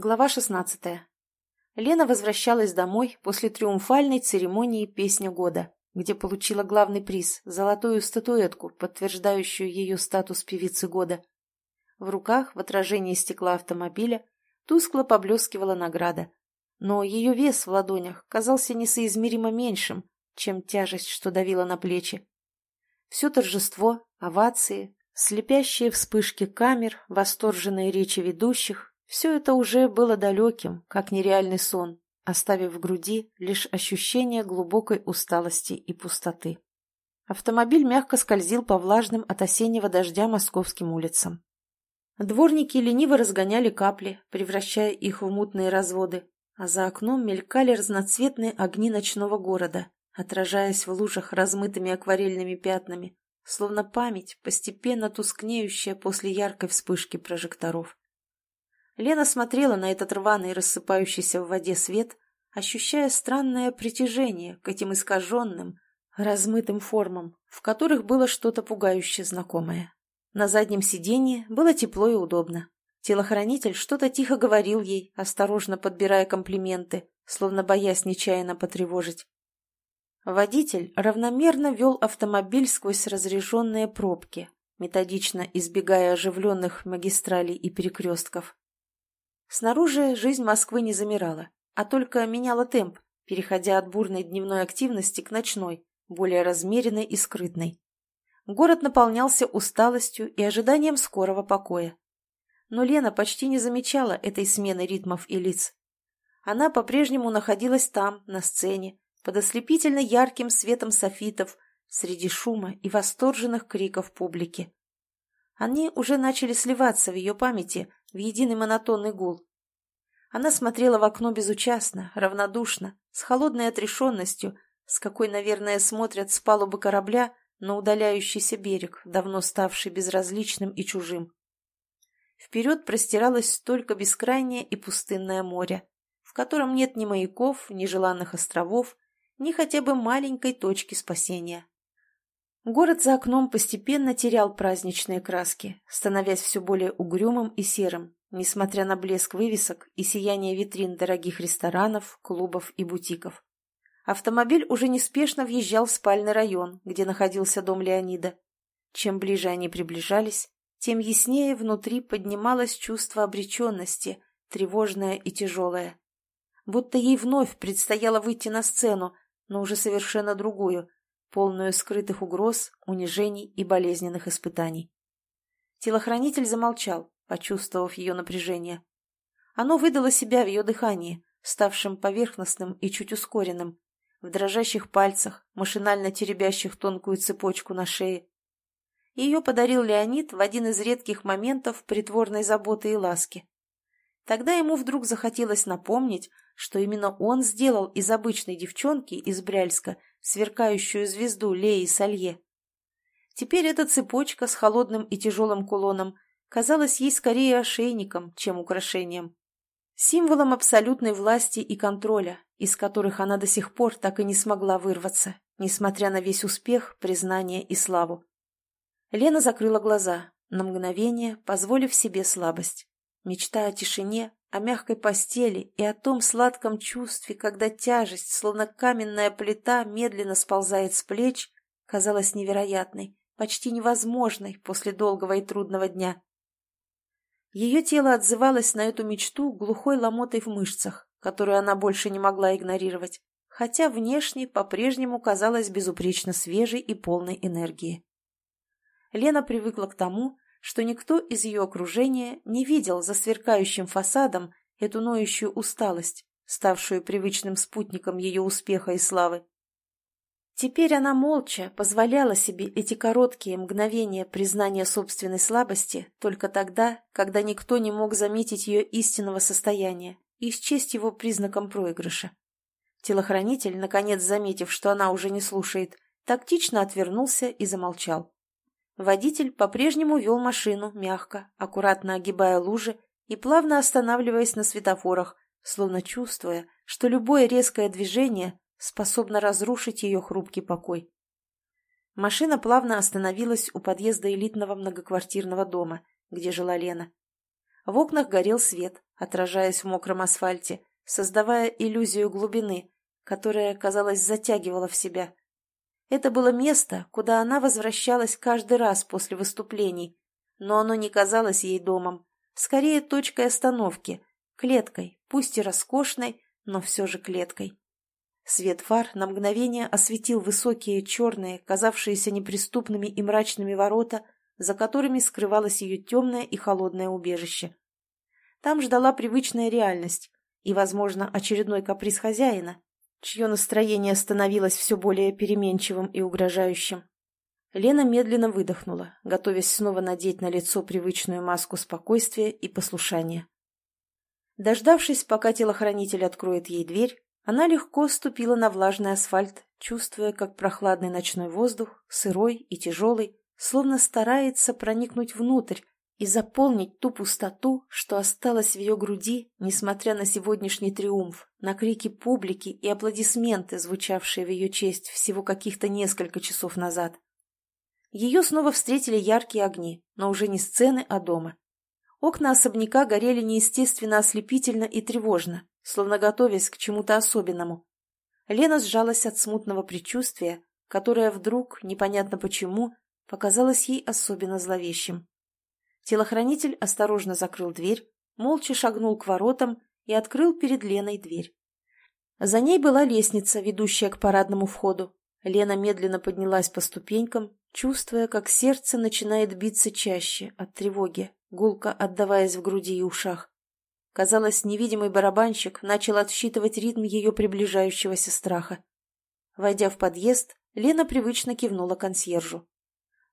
Глава 16. Лена возвращалась домой после триумфальной церемонии «Песня года», где получила главный приз – золотую статуэтку, подтверждающую ее статус певицы года. В руках, в отражении стекла автомобиля, тускло поблескивала награда. Но ее вес в ладонях казался несоизмеримо меньшим, чем тяжесть, что давила на плечи. Все торжество, овации, слепящие вспышки камер, восторженные речи ведущих все это уже было далеким, как нереальный сон, оставив в груди лишь ощущение глубокой усталости и пустоты. Автомобиль мягко скользил по влажным от осеннего дождя московским улицам. Дворники лениво разгоняли капли, превращая их в мутные разводы, а за окном мелькали разноцветные огни ночного города, отражаясь в лужах размытыми акварельными пятнами, словно память, постепенно тускнеющая после яркой вспышки прожекторов. Лена смотрела на этот рваный рассыпающийся в воде свет, ощущая странное притяжение к этим искаженным, размытым формам, в которых было что-то пугающе знакомое. На заднем сиденье было тепло и удобно. Телохранитель что-то тихо говорил ей, осторожно подбирая комплименты, словно боясь нечаянно потревожить. Водитель равномерно вел автомобиль сквозь разреженные пробки, методично избегая оживленных магистралей и перекрестков. Снаружи жизнь Москвы не замирала, а только меняла темп, переходя от бурной дневной активности к ночной, более размеренной и скрытной. Город наполнялся усталостью и ожиданием скорого покоя. Но Лена почти не замечала этой смены ритмов и лиц. Она по-прежнему находилась там, на сцене, под ослепительно ярким светом софитов, среди шума и восторженных криков публики. Они уже начали сливаться в ее памяти в единый монотонный гул. Она смотрела в окно безучастно, равнодушно, с холодной отрешенностью, с какой, наверное, смотрят с палубы корабля на удаляющийся берег, давно ставший безразличным и чужим. Вперед простиралось только бескрайнее и пустынное море, в котором нет ни маяков, ни желанных островов, ни хотя бы маленькой точки спасения. Город за окном постепенно терял праздничные краски, становясь все более угрюмым и серым, несмотря на блеск вывесок и сияние витрин дорогих ресторанов, клубов и бутиков. Автомобиль уже неспешно въезжал в спальный район, где находился дом Леонида. Чем ближе они приближались, тем яснее внутри поднималось чувство обреченности, тревожное и тяжелое. Будто ей вновь предстояло выйти на сцену, но уже совершенно другую, полную скрытых угроз, унижений и болезненных испытаний. Телохранитель замолчал, почувствовав ее напряжение. Оно выдало себя в ее дыхании, ставшем поверхностным и чуть ускоренным, в дрожащих пальцах, машинально теребящих тонкую цепочку на шее. Ее подарил Леонид в один из редких моментов притворной заботы и ласки. Тогда ему вдруг захотелось напомнить, что именно он сделал из обычной девчонки из Бряльска сверкающую звезду Леи Салье. Теперь эта цепочка с холодным и тяжелым кулоном казалась ей скорее ошейником, чем украшением. Символом абсолютной власти и контроля, из которых она до сих пор так и не смогла вырваться, несмотря на весь успех, признание и славу. Лена закрыла глаза, на мгновение позволив себе слабость. Мечта о тишине, о мягкой постели и о том сладком чувстве, когда тяжесть, словно каменная плита, медленно сползает с плеч, казалась невероятной, почти невозможной после долгого и трудного дня. Ее тело отзывалось на эту мечту глухой ломотой в мышцах, которую она больше не могла игнорировать, хотя внешне по-прежнему казалась безупречно свежей и полной энергии. Лена привыкла к тому, что никто из ее окружения не видел за сверкающим фасадом эту ноющую усталость, ставшую привычным спутником ее успеха и славы. Теперь она молча позволяла себе эти короткие мгновения признания собственной слабости только тогда, когда никто не мог заметить ее истинного состояния и счесть его признаком проигрыша. Телохранитель, наконец заметив, что она уже не слушает, тактично отвернулся и замолчал. Водитель по-прежнему вел машину мягко, аккуратно огибая лужи и плавно останавливаясь на светофорах, словно чувствуя, что любое резкое движение способна разрушить ее хрупкий покой. Машина плавно остановилась у подъезда элитного многоквартирного дома, где жила Лена. В окнах горел свет, отражаясь в мокром асфальте, создавая иллюзию глубины, которая, казалось, затягивала в себя. Это было место, куда она возвращалась каждый раз после выступлений, но оно не казалось ей домом, скорее точкой остановки, клеткой, пусть и роскошной, но все же клеткой. Свет фар на мгновение осветил высокие, черные, казавшиеся неприступными и мрачными ворота, за которыми скрывалось ее темное и холодное убежище. Там ждала привычная реальность и, возможно, очередной каприз хозяина, чье настроение становилось все более переменчивым и угрожающим. Лена медленно выдохнула, готовясь снова надеть на лицо привычную маску спокойствия и послушания. Дождавшись, пока телохранитель откроет ей дверь, она легко ступила на влажный асфальт, чувствуя, как прохладный ночной воздух, сырой и тяжелый, словно старается проникнуть внутрь и заполнить ту пустоту, что осталась в ее груди, несмотря на сегодняшний триумф, на крики публики и аплодисменты, звучавшие в ее честь всего каких-то несколько часов назад. Ее снова встретили яркие огни, но уже не сцены, а дома. Окна особняка горели неестественно ослепительно и тревожно, словно готовясь к чему-то особенному. Лена сжалась от смутного предчувствия, которое вдруг, непонятно почему, показалось ей особенно зловещим. Телохранитель осторожно закрыл дверь, молча шагнул к воротам и открыл перед Леной дверь. За ней была лестница, ведущая к парадному входу. Лена медленно поднялась по ступенькам, чувствуя, как сердце начинает биться чаще от тревоги, гулко отдаваясь в груди и ушах. Казалось, невидимый барабанщик начал отсчитывать ритм ее приближающегося страха. Войдя в подъезд, Лена привычно кивнула консьержу.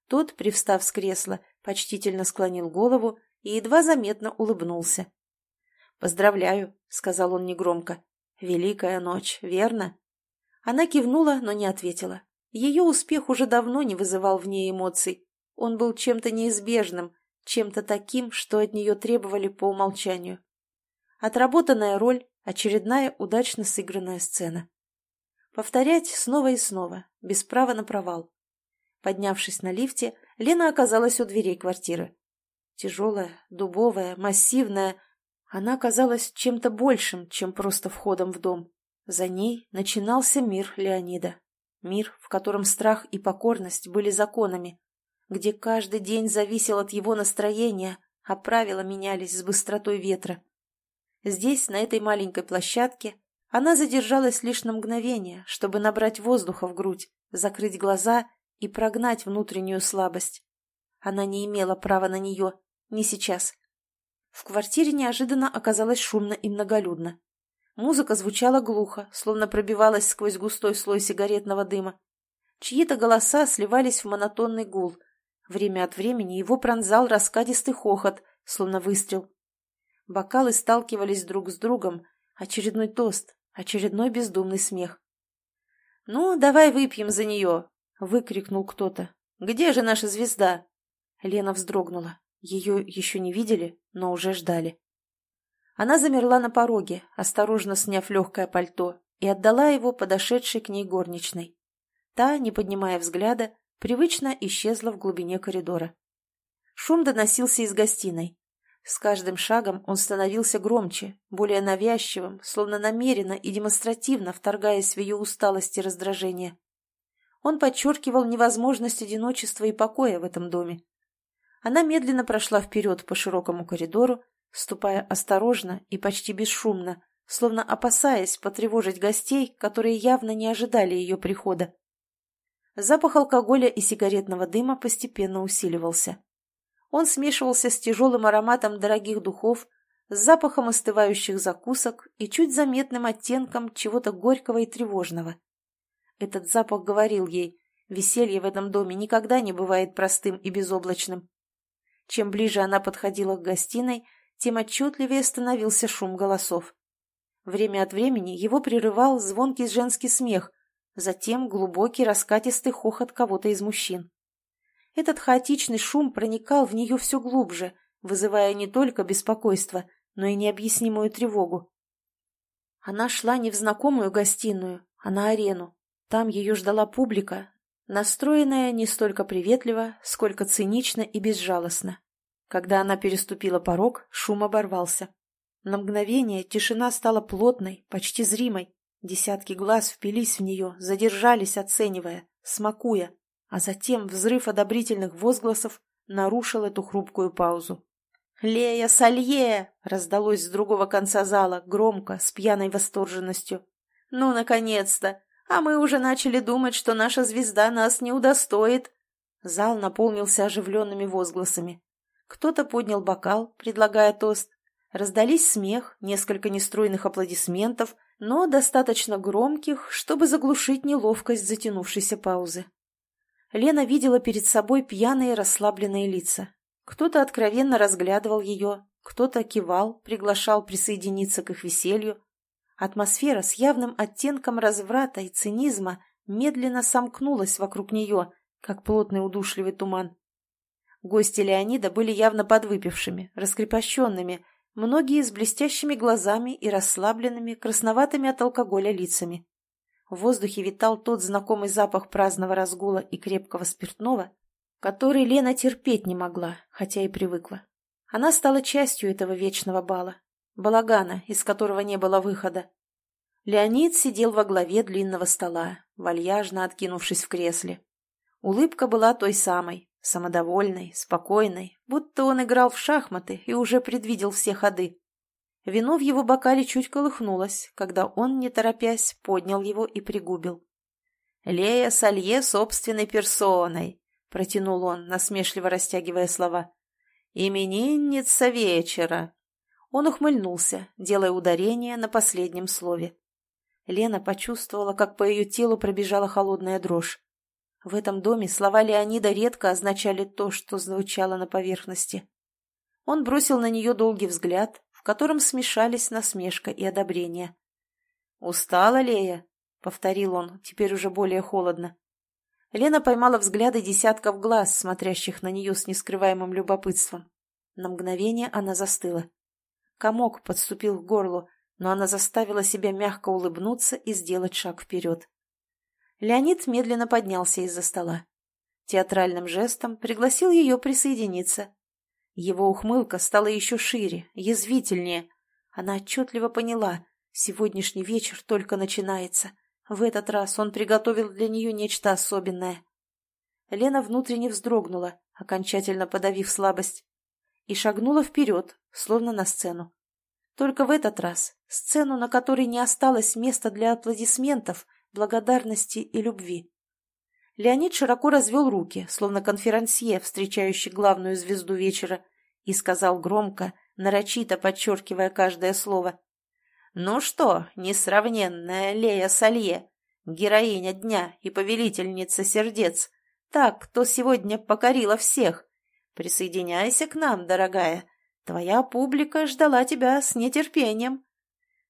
Тот, привстав с кресла, почтительно склонил голову и едва заметно улыбнулся. «Поздравляю», — сказал он негромко. «Великая ночь, верно?» Она кивнула, но не ответила. Ее успех уже давно не вызывал в ней эмоций. Он был чем-то неизбежным, чем-то таким, что от нее требовали по умолчанию. Отработанная роль, очередная удачно сыгранная сцена. Повторять снова и снова, без права на провал. Поднявшись на лифте, Лена оказалась у дверей квартиры. Тяжелая, дубовая, массивная, она казалась чем-то большим, чем просто входом в дом. За ней начинался мир Леонида. Мир, в котором страх и покорность были законами, где каждый день зависел от его настроения, а правила менялись с быстротой ветра. Здесь, на этой маленькой площадке, она задержалась лишь на мгновение, чтобы набрать воздуха в грудь, закрыть глаза и прогнать внутреннюю слабость. Она не имела права на нее, не сейчас. В квартире неожиданно оказалось шумно и многолюдно. Музыка звучала глухо, словно пробивалась сквозь густой слой сигаретного дыма. Чьи-то голоса сливались в монотонный гул. Время от времени его пронзал раскадистый хохот, словно выстрел. Бокалы сталкивались друг с другом. Очередной тост, очередной бездумный смех. «Ну, давай выпьем за нее!» — выкрикнул кто-то. «Где же наша звезда?» Лена вздрогнула. Ее еще не видели, но уже ждали. Она замерла на пороге, осторожно сняв легкое пальто, и отдала его подошедшей к ней горничной. Та, не поднимая взгляда, привычно исчезла в глубине коридора. Шум доносился из гостиной. С каждым шагом он становился громче, более навязчивым, словно намеренно и демонстративно вторгаясь в ее усталость и раздражение. Он подчеркивал невозможность одиночества и покоя в этом доме. Она медленно прошла вперед по широкому коридору, ступая осторожно и почти бесшумно, словно опасаясь потревожить гостей, которые явно не ожидали ее прихода. Запах алкоголя и сигаретного дыма постепенно усиливался. Он смешивался с тяжелым ароматом дорогих духов, с запахом остывающих закусок и чуть заметным оттенком чего-то горького и тревожного. Этот запах говорил ей, веселье в этом доме никогда не бывает простым и безоблачным. Чем ближе она подходила к гостиной, тем отчетливее становился шум голосов. Время от времени его прерывал звонкий женский смех, затем глубокий раскатистый хохот кого-то из мужчин. Этот хаотичный шум проникал в нее все глубже, вызывая не только беспокойство, но и необъяснимую тревогу. Она шла не в знакомую гостиную, а на арену. Там ее ждала публика, настроенная не столько приветливо, сколько цинично и безжалостно. Когда она переступила порог, шум оборвался. На мгновение тишина стала плотной, почти зримой. Десятки глаз впились в нее, задержались, оценивая, смакуя, а затем взрыв одобрительных возгласов нарушил эту хрупкую паузу. «Лея Салье!» — раздалось с другого конца зала, громко, с пьяной восторженностью. «Ну, наконец-то! А мы уже начали думать, что наша звезда нас не удостоит!» Зал наполнился оживленными возгласами. Кто-то поднял бокал, предлагая тост. Раздались смех, несколько нестройных аплодисментов, но достаточно громких, чтобы заглушить неловкость затянувшейся паузы. Лена видела перед собой пьяные расслабленные лица. Кто-то откровенно разглядывал ее, кто-то кивал, приглашал присоединиться к их веселью. Атмосфера с явным оттенком разврата и цинизма медленно сомкнулась вокруг нее, как плотный удушливый туман. Гости Леонида были явно подвыпившими, раскрепощенными, многие с блестящими глазами и расслабленными, красноватыми от алкоголя лицами. В воздухе витал тот знакомый запах праздного разгула и крепкого спиртного, который Лена терпеть не могла, хотя и привыкла. Она стала частью этого вечного бала, балагана, из которого не было выхода. Леонид сидел во главе длинного стола, вальяжно откинувшись в кресле. Улыбка была той самой, самодовольной, спокойной, будто он играл в шахматы и уже предвидел все ходы. Вино в его бокале чуть колыхнулось, когда он, не торопясь, поднял его и пригубил. «Лея Салье собственной персоной», протянул он, насмешливо растягивая слова. «Именинница вечера!» Он ухмыльнулся, делая ударение на последнем слове. Лена почувствовала, как по ее телу пробежала холодная дрожь. В этом доме слова Леонида редко означали то, что звучало на поверхности. Он бросил на нее долгий взгляд, в котором смешались насмешка и одобрение. «Устала, Лея?» — повторил он, теперь уже более холодно. Лена поймала взгляды десятков глаз, смотрящих на нее с нескрываемым любопытством. На мгновение она застыла. Комок подступил к горлу, но она заставила себя мягко улыбнуться и сделать шаг вперед. Леонид медленно поднялся из-за стола. Театральным жестом пригласил ее присоединиться. Его ухмылка стала еще шире, язвительнее. Она отчетливо поняла, сегодняшний вечер только начинается — в этот раз он приготовил для нее нечто особенное. Лена внутренне вздрогнула, окончательно подавив слабость, и шагнула вперед, словно на сцену. Только в этот раз сцену, на которой не осталось места для аплодисментов, благодарности и любви. Леонид широко развел руки, словно конферансье, встречающий главную звезду вечера, и сказал громко, нарочито подчеркивая каждое слово. «Ну что, несравненная Лея Салье, героиня дня и повелительница сердец, так, кто сегодня покорила всех, присоединяйся к нам, дорогая, твоя публика ждала тебя с нетерпением».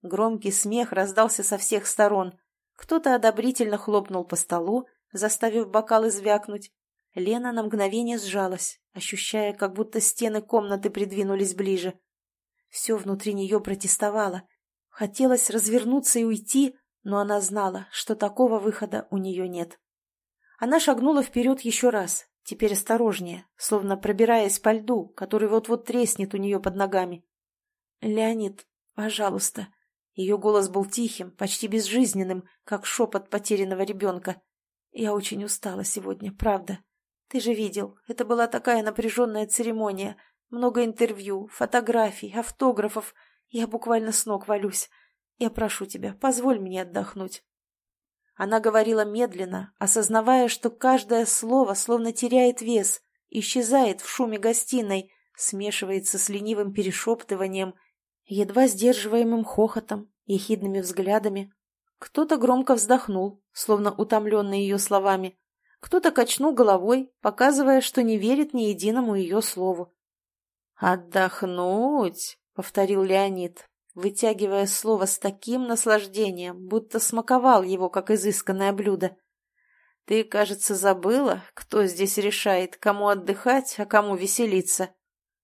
Громкий смех раздался со всех сторон. Кто-то одобрительно хлопнул по столу, заставив бокалы звякнуть. Лена на мгновение сжалась, ощущая, как будто стены комнаты придвинулись ближе. Все внутри нее протестовало — Хотелось развернуться и уйти, но она знала, что такого выхода у нее нет. Она шагнула вперед еще раз, теперь осторожнее, словно пробираясь по льду, который вот-вот треснет у нее под ногами. «Леонид, пожалуйста». Ее голос был тихим, почти безжизненным, как шепот потерянного ребенка. «Я очень устала сегодня, правда. Ты же видел, это была такая напряженная церемония. Много интервью, фотографий, автографов. Я буквально с ног валюсь. Я прошу тебя, позволь мне отдохнуть». Она говорила медленно, осознавая, что каждое слово словно теряет вес, исчезает в шуме гостиной, смешивается с ленивым перешептыванием, едва сдерживаемым хохотом, ехидными взглядами. Кто-то громко вздохнул, словно утомленный ее словами. Кто-то качнул головой, показывая, что не верит ни единому ее слову. «Отдохнуть!» — повторил Леонид, вытягивая слово с таким наслаждением, будто смаковал его, как изысканное блюдо. «Ты, кажется, забыла, кто здесь решает, кому отдыхать, а кому веселиться».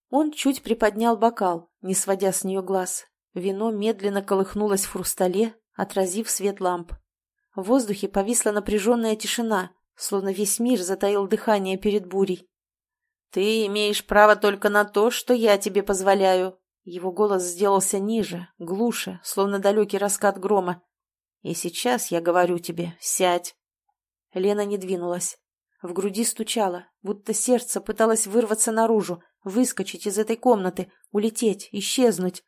Он чуть приподнял бокал, не сводя с нее глаз. Вино медленно колыхнулось в хрустале, отразив свет ламп. В воздухе повисла напряженная тишина, словно весь мир затаил дыхание перед бурей. «Ты имеешь право только на то, что я тебе позволяю». Его голос сделался ниже, глуше, словно далекий раскат грома. «И сейчас я говорю тебе, сядь». Лена не двинулась. В груди стучало, будто сердце пыталось вырваться наружу, выскочить из этой комнаты, улететь, исчезнуть.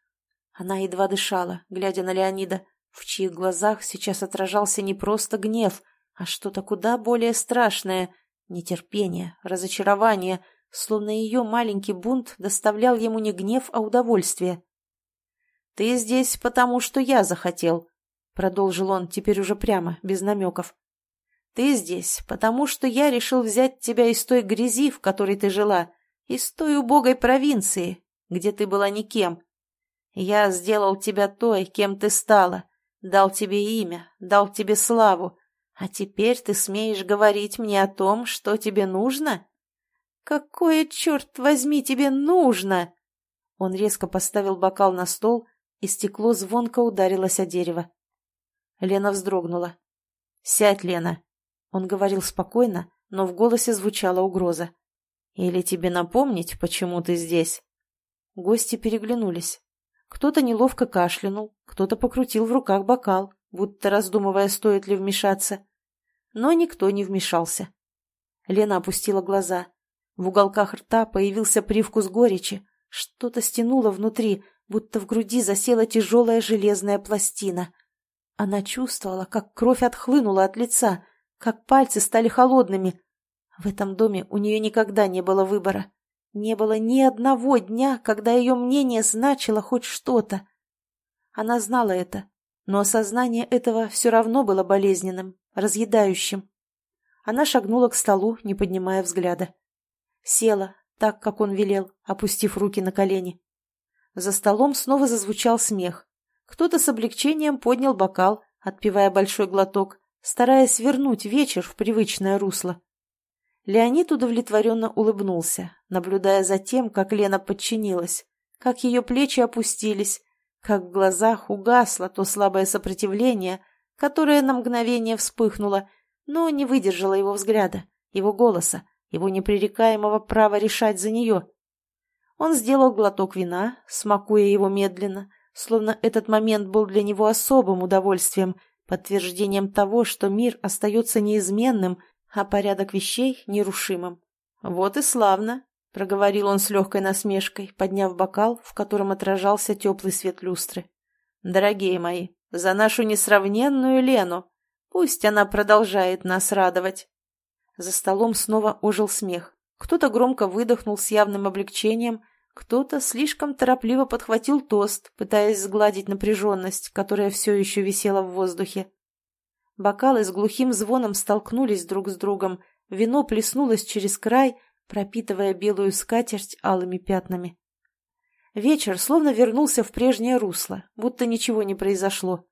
Она едва дышала, глядя на Леонида, в чьих глазах сейчас отражался не просто гнев, а что-то куда более страшное — нетерпение, разочарование, словно ее маленький бунт доставлял ему не гнев, а удовольствие. «Ты здесь, потому что я захотел», — продолжил он теперь уже прямо, без намеков. «Ты здесь, потому что я решил взять тебя из той грязи, в которой ты жила, из той убогой провинции, где ты была никем. Я сделал тебя той, кем ты стала, дал тебе имя, дал тебе славу, а теперь ты смеешь говорить мне о том, что тебе нужно? Какое, черт возьми, тебе нужно?» Он резко поставил бокал на стол, и стекло звонко ударилось о дерево. Лена вздрогнула. «Сядь, Лена!» Он говорил спокойно, но в голосе звучала угроза. «Или тебе напомнить, почему ты здесь?» Гости переглянулись. Кто-то неловко кашлянул, кто-то покрутил в руках бокал, будто раздумывая, стоит ли вмешаться. Но никто не вмешался. Лена опустила глаза. В уголках рта появился привкус горечи. Что-то стянуло внутри, будто в груди засела тяжелая железная пластина. Она чувствовала, как кровь отхлынула от лица, как пальцы стали холодными. В этом доме у нее никогда не было выбора. Не было ни одного дня, когда ее мнение значило хоть что-то. Она знала это, но осознание этого все равно было болезненным, разъедающим. Она шагнула к столу, не поднимая взгляда. Села, так, как он велел, опустив руки на колени. За столом снова зазвучал смех. Кто-то с облегчением поднял бокал, отпивая большой глоток, стараясь вернуть вечер в привычное русло. Леонид удовлетворенно улыбнулся, наблюдая за тем, как Лена подчинилась, как ее плечи опустились, как в глазах угасло то слабое сопротивление, которое на мгновение вспыхнуло, но не выдержало его взгляда, его голоса, его непререкаемого права решать за нее. Он сделал глоток вина, смакуя его медленно, словно этот момент был для него особым удовольствием, подтверждением того, что мир остается неизменным а порядок вещей нерушимым. «Вот и славно», — проговорил он с легкой насмешкой, подняв бокал, в котором отражался теплый свет люстры. «Дорогие мои, за нашу несравненную Лену! Пусть она продолжает нас радовать!» За столом снова ожил смех. Кто-то громко выдохнул с явным облегчением, кто-то слишком торопливо подхватил тост, пытаясь сгладить напряженность, которая все еще висела в воздухе. Бокалы с глухим звоном столкнулись друг с другом, вино плеснулось через край, пропитывая белую скатерть алыми пятнами. Вечер словно вернулся в прежнее русло, будто ничего не произошло.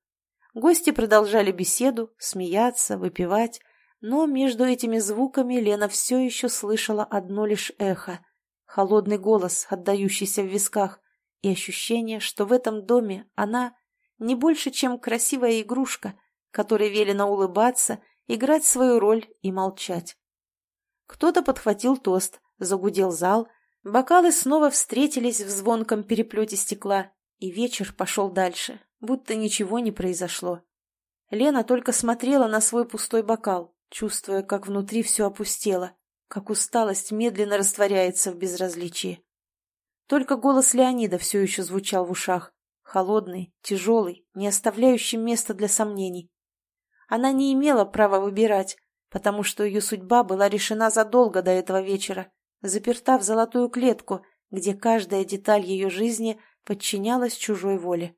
Гости продолжали беседу, смеяться, выпивать, но между этими звуками Лена все еще слышала одно лишь эхо — холодный голос, отдающийся в висках, и ощущение, что в этом доме она не больше, чем красивая игрушка, которой велено улыбаться, играть свою роль и молчать. Кто-то подхватил тост, загудел зал, бокалы снова встретились в звонком переплете стекла, и вечер пошел дальше, будто ничего не произошло. Лена только смотрела на свой пустой бокал, чувствуя, как внутри все опустело, как усталость медленно растворяется в безразличии. Только голос Леонида все еще звучал в ушах, холодный, тяжелый, не оставляющий места для сомнений. Она не имела права выбирать, потому что ее судьба была решена задолго до этого вечера, заперта в золотую клетку, где каждая деталь ее жизни подчинялась чужой воле.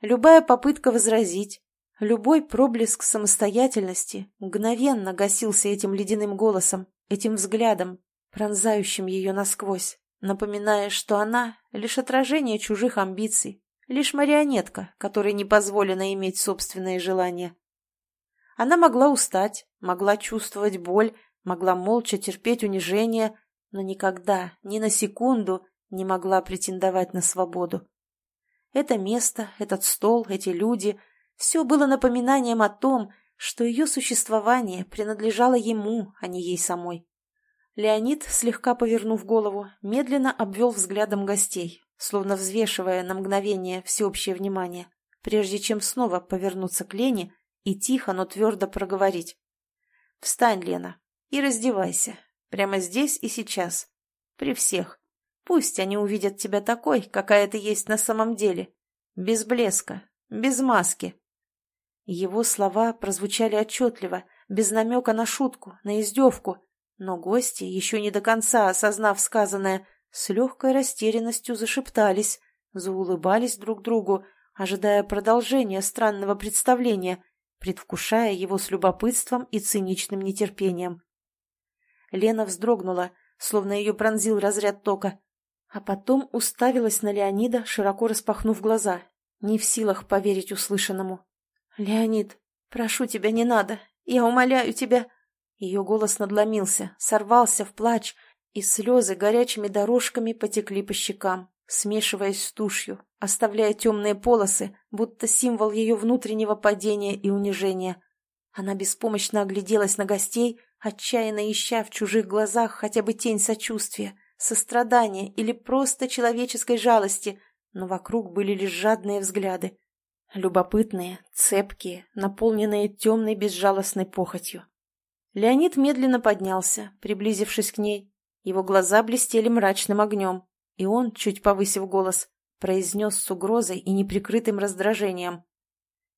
Любая попытка возразить, любой проблеск самостоятельности мгновенно гасился этим ледяным голосом, этим взглядом, пронзающим ее насквозь, напоминая, что она — лишь отражение чужих амбиций, лишь марионетка, которой не позволено иметь собственные желания. Она могла устать, могла чувствовать боль, могла молча терпеть унижение, но никогда, ни на секунду не могла претендовать на свободу. Это место, этот стол, эти люди — все было напоминанием о том, что ее существование принадлежало ему, а не ей самой. Леонид, слегка повернув голову, медленно обвел взглядом гостей, словно взвешивая на мгновение всеобщее внимание, прежде чем снова повернуться к Лене и тихо, но твердо проговорить. «Встань, Лена, и раздевайся. Прямо здесь и сейчас. При всех. Пусть они увидят тебя такой, какая ты есть на самом деле. Без блеска, без маски». Его слова прозвучали отчетливо, без намека на шутку, на издевку, но гости, еще не до конца осознав сказанное, с легкой растерянностью зашептались, заулыбались друг другу, ожидая продолжения странного представления, предвкушая его с любопытством и циничным нетерпением. Лена вздрогнула, словно ее пронзил разряд тока, а потом уставилась на Леонида, широко распахнув глаза, не в силах поверить услышанному. «Леонид, прошу тебя, не надо, я умоляю тебя!» Ее голос надломился, сорвался в плач, и слезы горячими дорожками потекли по щекам, смешиваясь с тушью, оставляя темные полосы, будто символ ее внутреннего падения и унижения. Она беспомощно огляделась на гостей, отчаянно ища в чужих глазах хотя бы тень сочувствия, сострадания или просто человеческой жалости, но вокруг были лишь жадные взгляды. Любопытные, цепкие, наполненные темной безжалостной похотью. Леонид медленно поднялся, приблизившись к ней. Его глаза блестели мрачным огнем, и он, чуть повысив голос, произнес с угрозой и неприкрытым раздражением.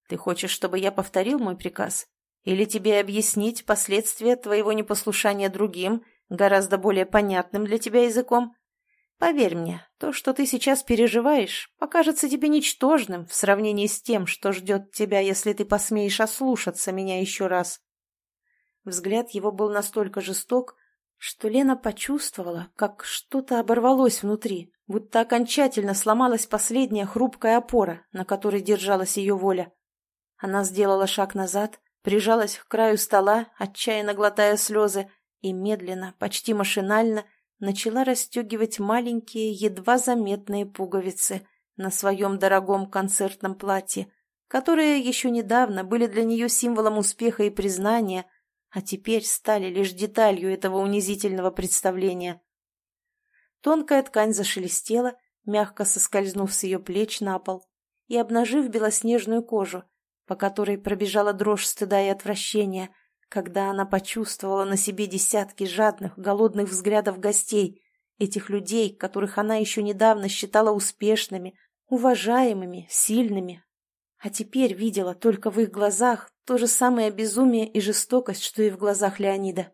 «Ты хочешь, чтобы я повторил мой приказ? Или тебе объяснить последствия твоего непослушания другим, гораздо более понятным для тебя языком? Поверь мне, то, что ты сейчас переживаешь, покажется тебе ничтожным в сравнении с тем, что ждет тебя, если ты посмеешь ослушаться меня еще раз. Взгляд его был настолько жесток, что Лена почувствовала, как что-то оборвалось внутри, будто окончательно сломалась последняя хрупкая опора, на которой держалась ее воля. Она сделала шаг назад, прижалась к краю стола, отчаянно глотая слезы, и медленно, почти машинально, начала расстегивать маленькие, едва заметные пуговицы на своем дорогом концертном платье, которые еще недавно были для нее символом успеха и признания – а теперь стали лишь деталью этого унизительного представления. Тонкая ткань зашелестела, мягко соскользнув с ее плеч на пол и обнажив белоснежную кожу, по которой пробежала дрожь стыда и отвращения, когда она почувствовала на себе десятки жадных, голодных взглядов гостей, этих людей, которых она еще недавно считала успешными, уважаемыми, сильными, а теперь видела только в их глазах то же самое безумие и жестокость, что и в глазах Леонида.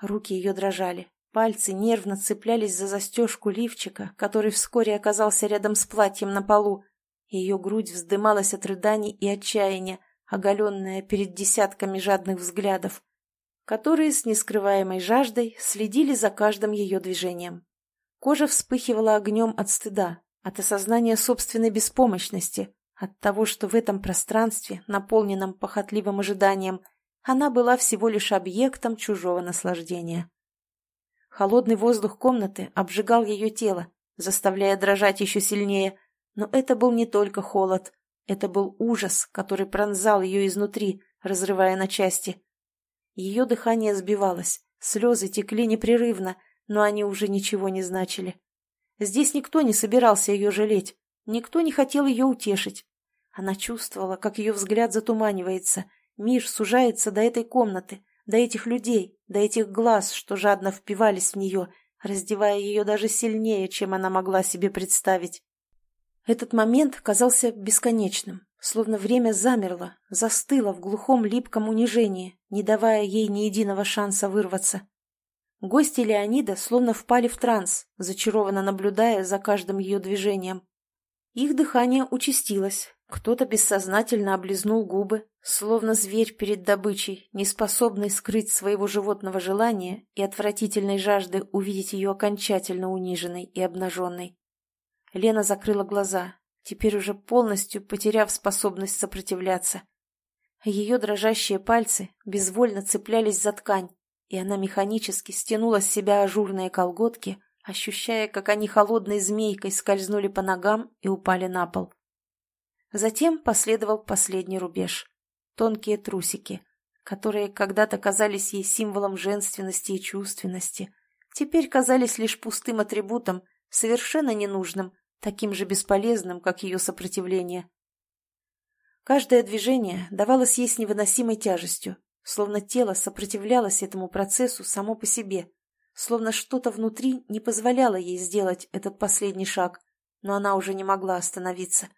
Руки ее дрожали, пальцы нервно цеплялись за застежку лифчика, который вскоре оказался рядом с платьем на полу. Ее грудь вздымалась от рыданий и отчаяния, оголенная перед десятками жадных взглядов, которые с нескрываемой жаждой следили за каждым ее движением. Кожа вспыхивала огнем от стыда, от осознания собственной беспомощности, от того, что в этом пространстве, наполненном похотливым ожиданием, она была всего лишь объектом чужого наслаждения. Холодный воздух комнаты обжигал ее тело, заставляя дрожать еще сильнее, но это был не только холод, это был ужас, который пронзал ее изнутри, разрывая на части. Ее дыхание сбивалось, слезы текли непрерывно, но они уже ничего не значили. Здесь никто не собирался ее жалеть, никто не хотел ее утешить. Она чувствовала, как ее взгляд затуманивается, мир сужается до этой комнаты, до этих людей, до этих глаз, что жадно впивались в нее, раздевая ее даже сильнее, чем она могла себе представить. Этот момент казался бесконечным, словно время замерло, застыло в глухом липком унижении, не давая ей ни единого шанса вырваться. Гости Леонида словно впали в транс, зачарованно наблюдая за каждым ее движением. Их дыхание участилось, кто-то бессознательно облизнул губы, словно зверь перед добычей, не способный скрыть своего животного желания и отвратительной жажды увидеть ее окончательно униженной и обнаженной. Лена закрыла глаза, теперь уже полностью потеряв способность сопротивляться. Ее дрожащие пальцы безвольно цеплялись за ткань, и она механически стянула с себя ажурные колготки, ощущая, как они холодной змейкой скользнули по ногам и упали на пол. Затем последовал последний рубеж. Тонкие трусики, которые когда-то казались ей символом женственности и чувственности, теперь казались лишь пустым атрибутом, совершенно ненужным, таким же бесполезным, как ее сопротивление. Каждое движение давалось ей с невыносимой тяжестью, словно тело сопротивлялось этому процессу само по себе, словно что-то внутри не позволяло ей сделать этот последний шаг, но она уже не могла остановиться.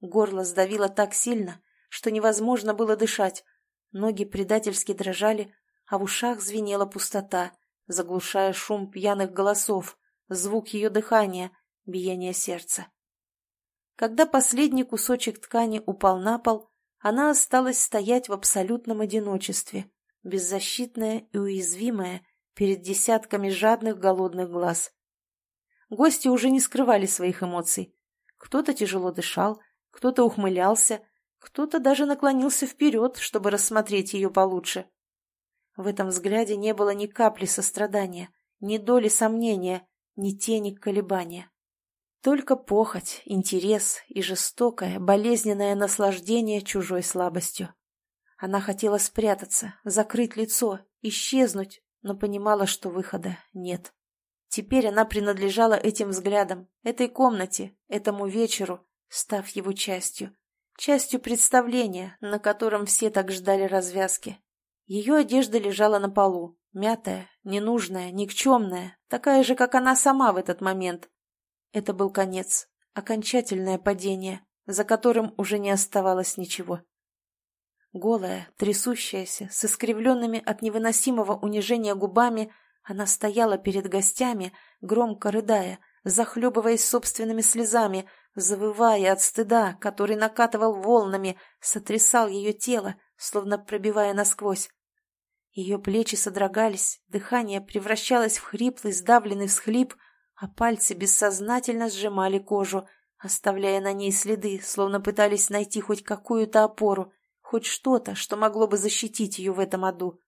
Горло сдавило так сильно, что невозможно было дышать, ноги предательски дрожали, а в ушах звенела пустота, заглушая шум пьяных голосов, звук ее дыхания, биение сердца. Когда последний кусочек ткани упал на пол, она осталась стоять в абсолютном одиночестве, беззащитная и уязвимая перед десятками жадных голодных глаз. Гости уже не скрывали своих эмоций. Кто-то тяжело дышал, кто-то ухмылялся, кто-то даже наклонился вперед, чтобы рассмотреть ее получше. В этом взгляде не было ни капли сострадания, ни доли сомнения, ни тени колебания. Только похоть, интерес и жестокое, болезненное наслаждение чужой слабостью. Она хотела спрятаться, закрыть лицо, исчезнуть, но понимала, что выхода нет. Теперь она принадлежала этим взглядам, этой комнате, этому вечеру, став его частью. Частью представления, на котором все так ждали развязки. Ее одежда лежала на полу, мятая, ненужная, никчемная, такая же, как она сама в этот момент, это был конец, окончательное падение, за которым уже не оставалось ничего. Голая, трясущаяся, с искривленными от невыносимого унижения губами, она стояла перед гостями, громко рыдая, захлебываясь собственными слезами, завывая от стыда, который накатывал волнами, сотрясал ее тело, словно пробивая насквозь. Ее плечи содрогались, дыхание превращалось в хриплый, сдавленный всхлип — а пальцы бессознательно сжимали кожу, оставляя на ней следы, словно пытались найти хоть какую-то опору, хоть что-то, что могло бы защитить ее в этом аду.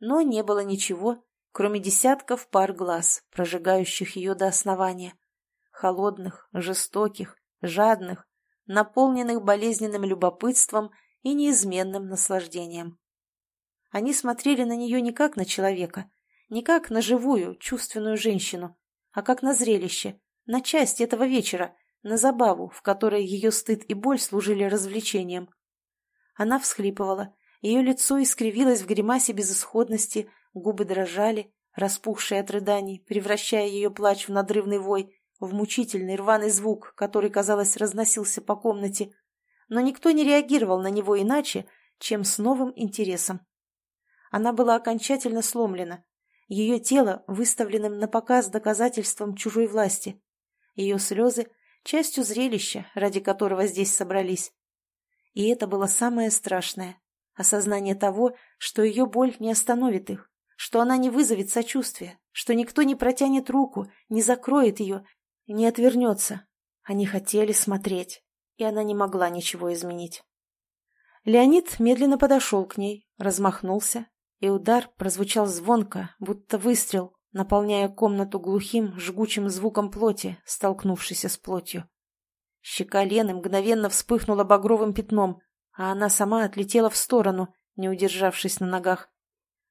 Но не было ничего, кроме десятков пар глаз, прожигающих ее до основания. Холодных, жестоких, жадных, наполненных болезненным любопытством и неизменным наслаждением. Они смотрели на нее не как на человека, не как на живую, чувственную женщину, а как на зрелище, на часть этого вечера, на забаву, в которой ее стыд и боль служили развлечением. Она всхлипывала, ее лицо искривилось в гримасе безысходности, губы дрожали, распухшие от рыданий, превращая ее плач в надрывный вой, в мучительный рваный звук, который, казалось, разносился по комнате. Но никто не реагировал на него иначе, чем с новым интересом. Она была окончательно сломлена, ее тело выставленным на показ доказательством чужой власти, ее слезы – частью зрелища, ради которого здесь собрались. И это было самое страшное – осознание того, что ее боль не остановит их, что она не вызовет сочувствия, что никто не протянет руку, не закроет ее, не отвернется. Они хотели смотреть, и она не могла ничего изменить. Леонид медленно подошел к ней, размахнулся и удар прозвучал звонко, будто выстрел, наполняя комнату глухим, жгучим звуком плоти, столкнувшейся с плотью. Щека Лены мгновенно вспыхнула багровым пятном, а она сама отлетела в сторону, не удержавшись на ногах.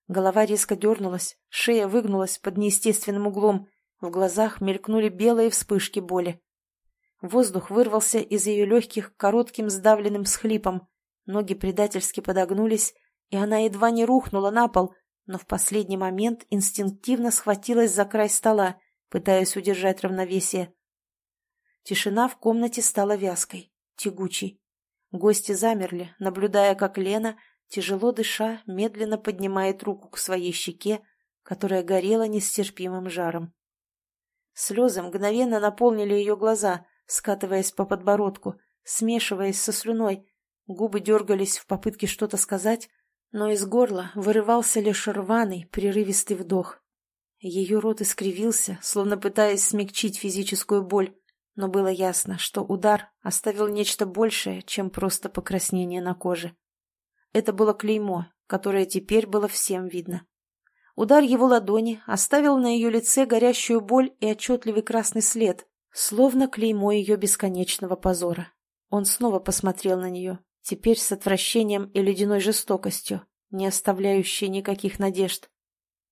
Голова резко дернулась, шея выгнулась под неестественным углом, в глазах мелькнули белые вспышки боли. Воздух вырвался из ее легких коротким сдавленным схлипом, ноги предательски подогнулись, и она едва не рухнула на пол, но в последний момент инстинктивно схватилась за край стола, пытаясь удержать равновесие. Тишина в комнате стала вязкой, тягучей. Гости замерли, наблюдая, как Лена, тяжело дыша, медленно поднимает руку к своей щеке, которая горела нестерпимым жаром. Слезы мгновенно наполнили ее глаза, скатываясь по подбородку, смешиваясь со слюной. Губы дергались в попытке что-то сказать, но из горла вырывался лишь рваный, прерывистый вдох. Ее рот искривился, словно пытаясь смягчить физическую боль, но было ясно, что удар оставил нечто большее, чем просто покраснение на коже. Это было клеймо, которое теперь было всем видно. Удар его ладони оставил на ее лице горящую боль и отчетливый красный след, словно клеймо ее бесконечного позора. Он снова посмотрел на нее, теперь с отвращением и ледяной жестокостью, не оставляющей никаких надежд.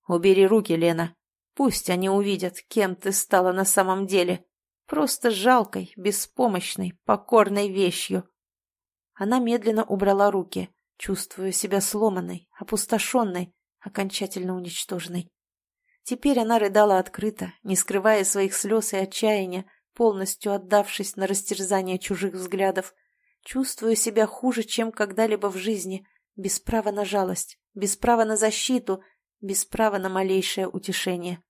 «Убери руки, Лена!» Пусть они увидят, кем ты стала на самом деле. Просто жалкой, беспомощной, покорной вещью. Она медленно убрала руки, чувствуя себя сломанной, опустошенной, окончательно уничтоженной. Теперь она рыдала открыто, не скрывая своих слез и отчаяния, полностью отдавшись на растерзание чужих взглядов, чувствуя себя хуже, чем когда-либо в жизни, без права на жалость, без права на защиту, без права на малейшее утешение.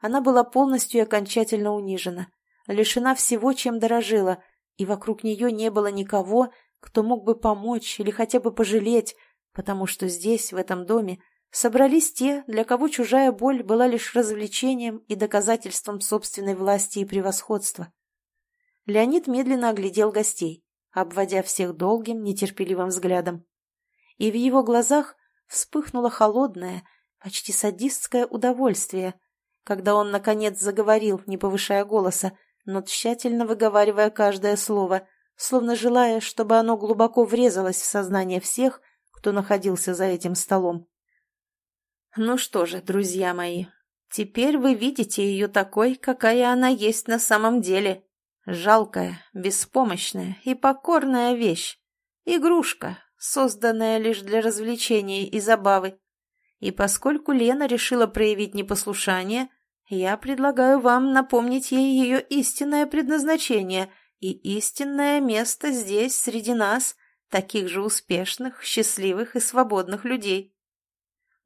Она была полностью и окончательно унижена, лишена всего, чем дорожила, и вокруг нее не было никого, кто мог бы помочь или хотя бы пожалеть, потому что здесь, в этом доме, собрались те, для кого чужая боль была лишь развлечением и доказательством собственной власти и превосходства. Леонид медленно оглядел гостей, обводя всех долгим, нетерпеливым взглядом. И в его глазах вспыхнуло холодное, почти садистское удовольствие, когда он, наконец, заговорил, не повышая голоса, но тщательно выговаривая каждое слово, словно желая, чтобы оно глубоко врезалось в сознание всех, кто находился за этим столом. Ну что же, друзья мои, теперь вы видите ее такой, какая она есть на самом деле. Жалкая, беспомощная и покорная вещь. Игрушка, созданная лишь для развлечения и забавы. И поскольку Лена решила проявить непослушание, я предлагаю вам напомнить ей ее истинное предназначение и истинное место здесь, среди нас, таких же успешных, счастливых и свободных людей.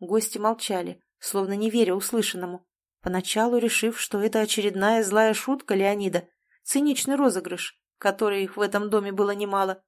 Гости молчали, словно не веря услышанному, поначалу решив, что это очередная злая шутка Леонида, циничный розыгрыш, который их в этом доме было немало.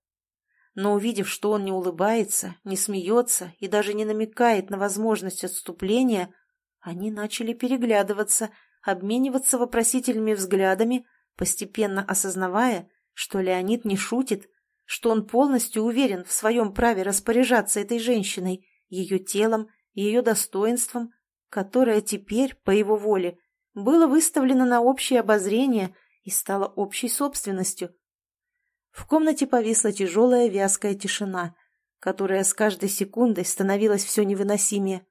Но увидев, что он не улыбается, не смеется и даже не намекает на возможность отступления, они начали переглядываться, обмениваться вопросительными взглядами, постепенно осознавая, что Леонид не шутит, что он полностью уверен в своем праве распоряжаться этой женщиной, ее телом ее достоинством, которое теперь, по его воле, было выставлено на общее обозрение и стало общей собственностью. В комнате повисла тяжелая вязкая тишина, которая с каждой секундой становилась все невыносимее.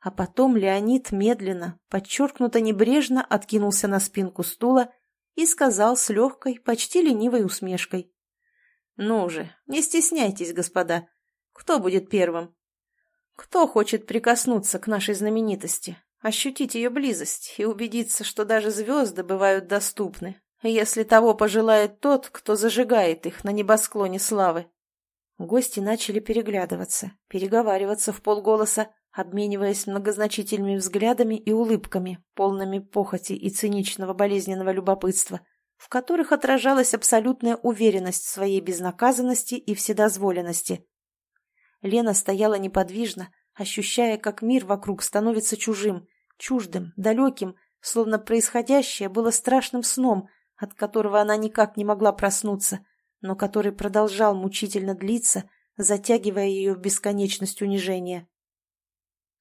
А потом Леонид медленно, подчеркнуто небрежно откинулся на спинку стула и сказал с легкой, почти ленивой усмешкой. «Ну же, не стесняйтесь, господа. Кто будет первым?» Кто хочет прикоснуться к нашей знаменитости, ощутить ее близость и убедиться, что даже звезды бывают доступны, если того пожелает тот, кто зажигает их на небосклоне славы? Гости начали переглядываться, переговариваться в полголоса, обмениваясь многозначительными взглядами и улыбками, полными похоти и циничного болезненного любопытства, в которых отражалась абсолютная уверенность в своей безнаказанности и вседозволенности. Лена стояла неподвижно, ощущая, как мир вокруг становится чужим, чуждым, далеким, словно происходящее было страшным сном, от которого она никак не могла проснуться, но который продолжал мучительно длиться, затягивая ее в бесконечность унижения.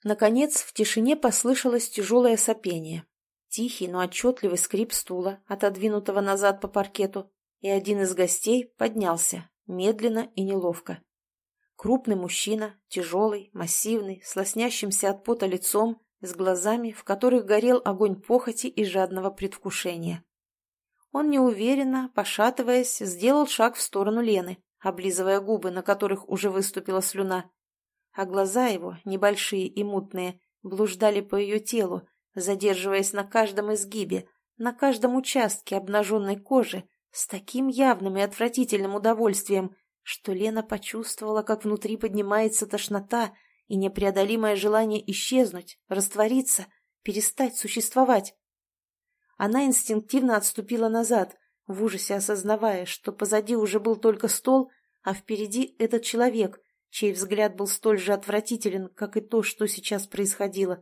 Наконец, в тишине послышалось тяжелое сопение. Тихий, но отчетливый скрип стула, отодвинутого назад по паркету, и один из гостей поднялся, медленно и неловко. Крупный мужчина, тяжелый, массивный, с лоснящимся от пота лицом, с глазами, в которых горел огонь похоти и жадного предвкушения. Он неуверенно, пошатываясь, сделал шаг в сторону Лены, облизывая губы, на которых уже выступила слюна. А глаза его, небольшие и мутные, блуждали по ее телу, задерживаясь на каждом изгибе, на каждом участке обнаженной кожи, с таким явным и отвратительным удовольствием, что Лена почувствовала, как внутри поднимается тошнота и непреодолимое желание исчезнуть, раствориться, перестать существовать. Она инстинктивно отступила назад, в ужасе осознавая, что позади уже был только стол, а впереди этот человек, чей взгляд был столь же отвратителен, как и то, что сейчас происходило.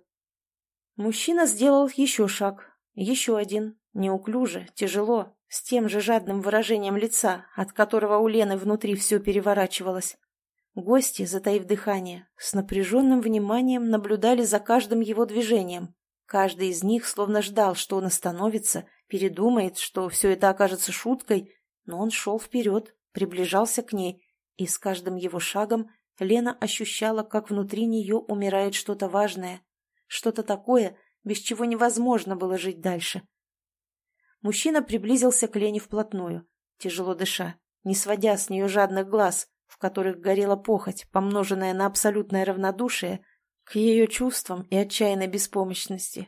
Мужчина сделал еще шаг, еще один, неуклюже, тяжело, с тем же жадным выражением лица, от которого у Лены внутри все переворачивалось. Гости, затаив дыхание, с напряженным вниманием наблюдали за каждым его движением. Каждый из них словно ждал, что он остановится, передумает, что все это окажется шуткой, но он шел вперед, приближался к ней, и с каждым его шагом Лена ощущала, как внутри нее умирает что-то важное, что-то такое, без чего невозможно было жить дальше. Мужчина приблизился к Лене вплотную, тяжело дыша, не сводя с нее жадных глаз, в которых горела похоть, помноженная на абсолютное равнодушие к ее чувствам и отчаянной беспомощности.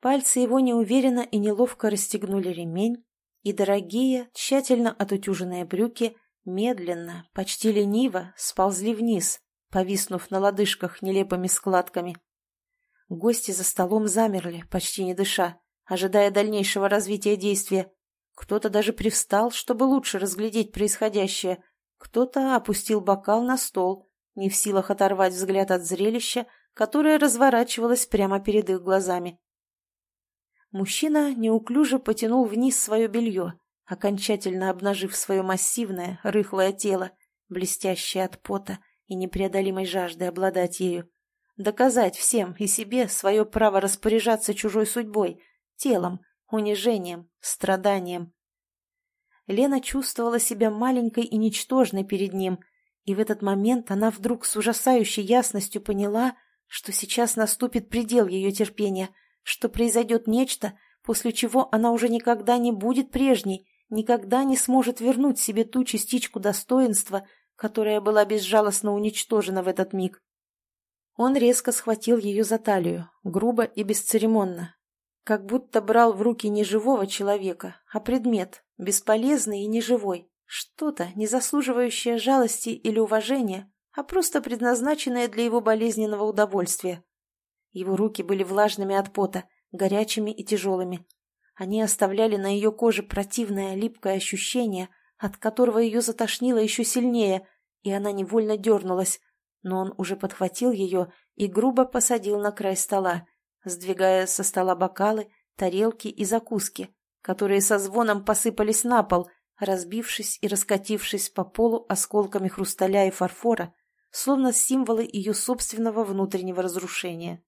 Пальцы его неуверенно и неловко расстегнули ремень, и дорогие, тщательно отутюженные брюки медленно, почти лениво сползли вниз, повиснув на лодыжках нелепыми складками. Гости за столом замерли, почти не дыша, ожидая дальнейшего развития действия. Кто-то даже привстал, чтобы лучше разглядеть происходящее, кто-то опустил бокал на стол, не в силах оторвать взгляд от зрелища, которое разворачивалось прямо перед их глазами. Мужчина неуклюже потянул вниз свое белье, окончательно обнажив свое массивное, рыхлое тело, блестящее от пота и непреодолимой жажды обладать ею. Доказать всем и себе свое право распоряжаться чужой судьбой, телом, унижением, страданием. Лена чувствовала себя маленькой и ничтожной перед ним, и в этот момент она вдруг с ужасающей ясностью поняла, что сейчас наступит предел ее терпения, что произойдет нечто, после чего она уже никогда не будет прежней, никогда не сможет вернуть себе ту частичку достоинства, которая была безжалостно уничтожена в этот миг. Он резко схватил ее за талию, грубо и бесцеремонно, как будто брал в руки не живого человека, а предмет, бесполезный и неживой, что-то, не заслуживающее жалости или уважения, а просто предназначенное для его болезненного удовольствия. Его руки были влажными от пота, горячими и тяжелыми. Они оставляли на ее коже противное липкое ощущение, от которого ее затошнило еще сильнее, и она невольно дернулась, но он уже подхватил ее и грубо посадил на край стола, сдвигая со стола бокалы, тарелки и закуски, которые со звоном посыпались на пол, разбившись и раскатившись по полу осколками хрусталя и фарфора, словно символы ее собственного внутреннего разрушения.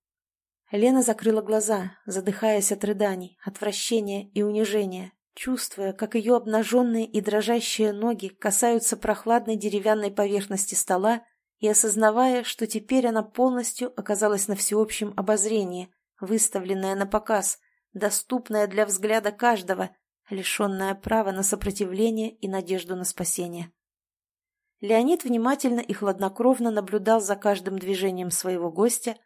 Лена закрыла глаза, задыхаясь от рыданий, отвращения и унижения, чувствуя, как ее обнаженные и дрожащие ноги касаются прохладной деревянной поверхности стола и осознавая, что теперь она полностью оказалась на всеобщем обозрении, выставленная на показ, доступная для взгляда каждого, лишенная права на сопротивление и надежду на спасение. Леонид внимательно и хладнокровно наблюдал за каждым движением своего гостя,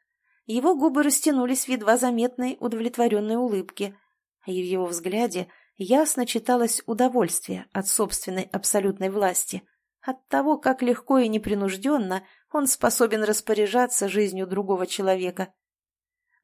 его губы растянулись в едва заметной удовлетворенной улыбке, а в его взгляде ясно читалось удовольствие от собственной абсолютной власти, от того, как легко и непринужденно он способен распоряжаться жизнью другого человека.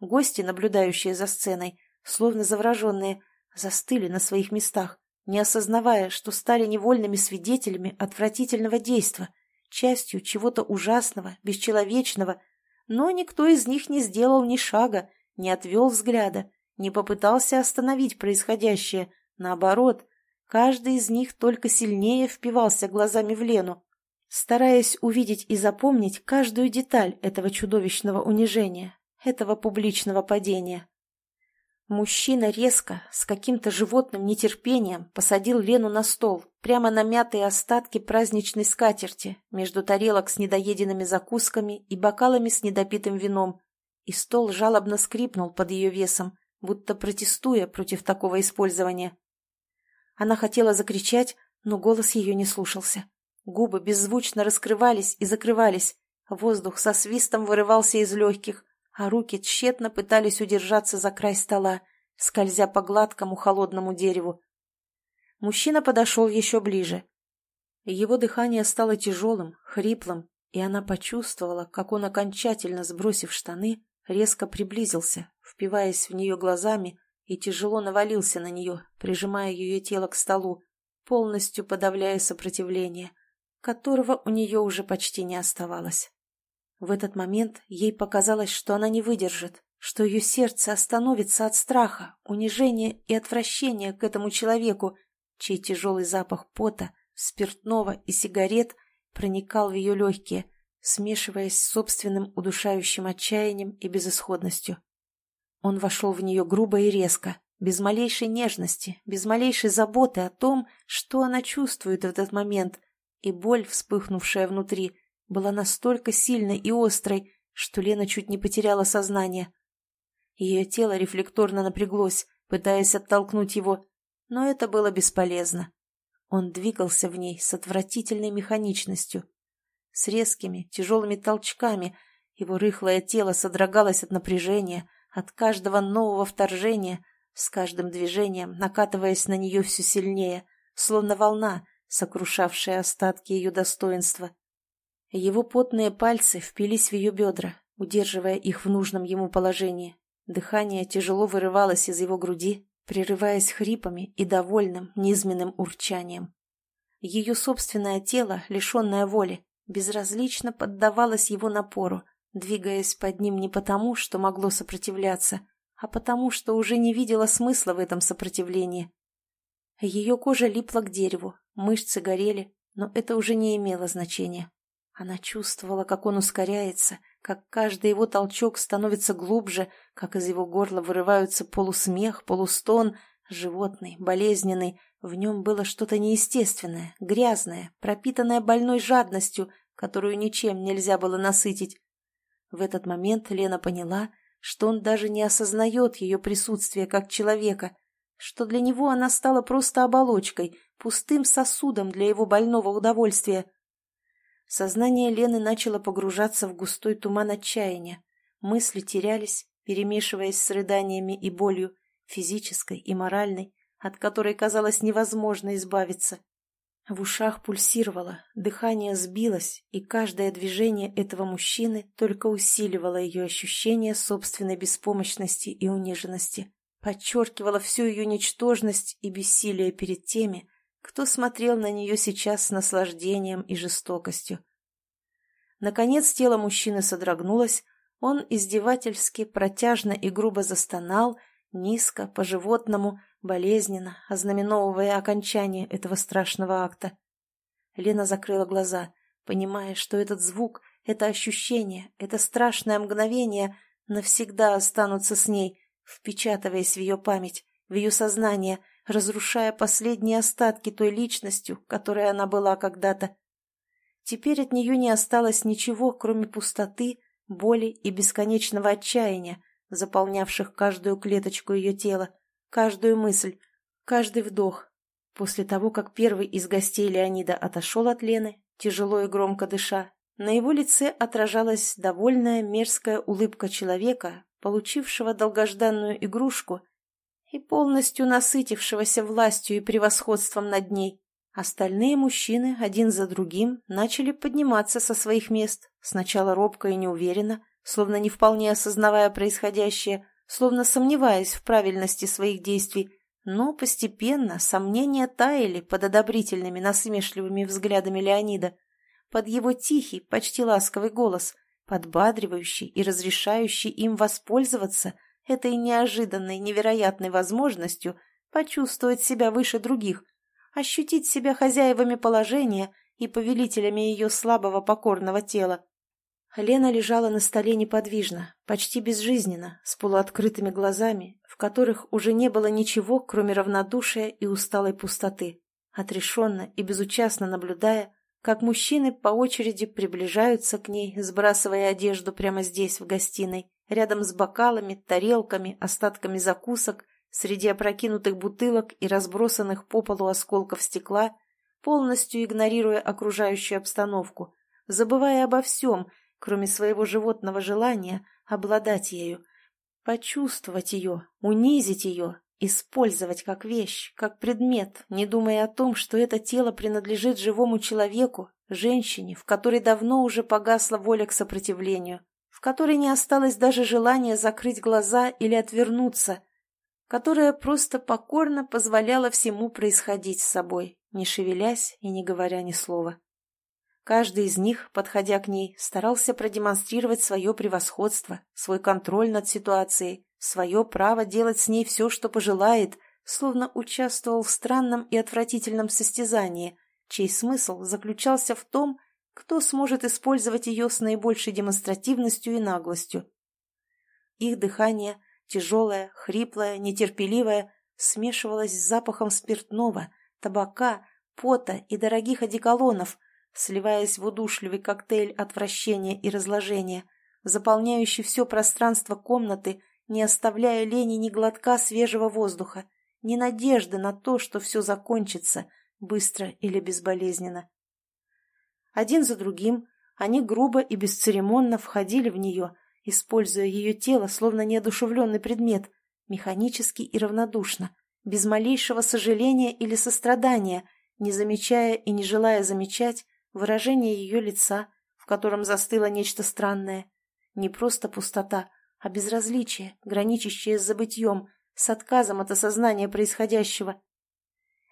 Гости, наблюдающие за сценой, словно завраженные, застыли на своих местах, не осознавая, что стали невольными свидетелями отвратительного действа, частью чего-то ужасного, бесчеловечного, но никто из них не сделал ни шага, не отвел взгляда, не попытался остановить происходящее. Наоборот, каждый из них только сильнее впивался глазами в Лену, стараясь увидеть и запомнить каждую деталь этого чудовищного унижения, этого публичного падения. Мужчина резко, с каким-то животным нетерпением, посадил Лену на стол, прямо на мятые остатки праздничной скатерти, между тарелок с недоеденными закусками и бокалами с недопитым вином, и стол жалобно скрипнул под ее весом, будто протестуя против такого использования. Она хотела закричать, но голос ее не слушался. Губы беззвучно раскрывались и закрывались, воздух со свистом вырывался из легких, а руки тщетно пытались удержаться за край стола, скользя по гладкому холодному дереву. Мужчина подошел еще ближе. Его дыхание стало тяжелым, хриплым, и она почувствовала, как он, окончательно сбросив штаны, резко приблизился, впиваясь в нее глазами, и тяжело навалился на нее, прижимая ее тело к столу, полностью подавляя сопротивление, которого у нее уже почти не оставалось. В этот момент ей показалось, что она не выдержит, что ее сердце остановится от страха, унижения и отвращения к этому человеку, чей тяжелый запах пота, спиртного и сигарет проникал в ее легкие, смешиваясь с собственным удушающим отчаянием и безысходностью. Он вошел в нее грубо и резко, без малейшей нежности, без малейшей заботы о том, что она чувствует в этот момент, и боль, вспыхнувшая внутри, была настолько сильной и острой, что Лена чуть не потеряла сознание. Ее тело рефлекторно напряглось, пытаясь оттолкнуть его, но это было бесполезно. Он двигался в ней с отвратительной механичностью. С резкими, тяжелыми толчками его рыхлое тело содрогалось от напряжения, от каждого нового вторжения, с каждым движением накатываясь на нее все сильнее, словно волна, сокрушавшая остатки ее достоинства. Его потные пальцы впились в ее бедра, удерживая их в нужном ему положении. Дыхание тяжело вырывалось из его груди, прерываясь хрипами и довольным, низменным урчанием. Ее собственное тело, лишенное воли, безразлично поддавалось его напору, двигаясь под ним не потому, что могло сопротивляться, а потому, что уже не видела смысла в этом сопротивлении. Ее кожа липла к дереву, мышцы горели, но это уже не имело значения. Она чувствовала, как он ускоряется, как каждый его толчок становится глубже, как из его горла вырываются полусмех, полустон, животный, болезненный. В нем было что-то неестественное, грязное, пропитанное больной жадностью, которую ничем нельзя было насытить. В этот момент Лена поняла, что он даже не осознает ее присутствие как человека, что для него она стала просто оболочкой, пустым сосудом для его больного удовольствия. Сознание Лены начало погружаться в густой туман отчаяния. Мысли терялись, перемешиваясь с рыданиями и болью, физической и моральной, от которой казалось невозможно избавиться. В ушах пульсировало, дыхание сбилось, и каждое движение этого мужчины только усиливало ее ощущение собственной беспомощности и униженности, подчеркивало всю ее ничтожность и бессилие перед теми, кто смотрел на нее сейчас с наслаждением и жестокостью. Наконец тело мужчины содрогнулось, он издевательски, протяжно и грубо застонал, низко, по-животному, болезненно, ознаменовывая окончание этого страшного акта. Лена закрыла глаза, понимая, что этот звук, это ощущение, это страшное мгновение навсегда останутся с ней, впечатываясь в ее память, в ее сознание, разрушая последние остатки той личностью, которой она была когда-то. Теперь от нее не осталось ничего, кроме пустоты, боли и бесконечного отчаяния, заполнявших каждую клеточку ее тела каждую мысль, каждый вдох. После того, как первый из гостей Леонида отошел от Лены, тяжело и громко дыша, на его лице отражалась довольная мерзкая улыбка человека, получившего долгожданную игрушку и полностью насытившегося властью и превосходством над ней. Остальные мужчины один за другим начали подниматься со своих мест, сначала робко и неуверенно, словно не вполне осознавая происходящее, словно сомневаясь в правильности своих действий, но постепенно сомнения таяли под одобрительными насмешливыми взглядами Леонида, под его тихий, почти ласковый голос, подбадривающий и разрешающий им воспользоваться этой неожиданной, невероятной возможностью почувствовать себя выше других, ощутить себя хозяевами положения и повелителями ее слабого покорного тела. Лена лежала на столе неподвижно, почти безжизненно, с полуоткрытыми глазами, в которых уже не было ничего, кроме равнодушия и усталой пустоты, отрешенно и безучастно наблюдая, как мужчины по очереди приближаются к ней, сбрасывая одежду прямо здесь, в гостиной, рядом с бокалами, тарелками, остатками закусок, среди опрокинутых бутылок и разбросанных по полу осколков стекла, полностью игнорируя окружающую обстановку, забывая обо всем — кроме своего животного желания обладать ею, почувствовать ее, унизить ее, использовать как вещь, как предмет, не думая о том, что это тело принадлежит живому человеку, женщине, в которой давно уже погасла воля к сопротивлению, в которой не осталось даже желания закрыть глаза или отвернуться, которая просто покорно позволяла всему происходить с собой, не шевелясь и не говоря ни слова. Каждый из них, подходя к ней, старался продемонстрировать свое превосходство, свой контроль над ситуацией, свое право делать с ней все, что пожелает, словно участвовал в странном и отвратительном состязании, чей смысл заключался в том, кто сможет использовать ее с наибольшей демонстративностью и наглостью. Их дыхание, тяжелое, хриплое, нетерпеливое, смешивалось с запахом спиртного, табака, пота и дорогих одеколонов – сливаясь в удушливый коктейль отвращения и разложения, заполняющий все пространство комнаты не оставляя Лене ни глотка свежего воздуха, ни надежды на то, что все закончится, быстро или безболезненно. Один за другим они грубо и бесцеремонно входили в нее, используя ее тело словно неодушевленный предмет, механически и равнодушно, без малейшего сожаления или сострадания, не замечая и не желая замечать выражение ее лица, в котором застыло нечто странное. Не просто пустота, а безразличие, граничащее с забытьем, с отказом от осознания происходящего.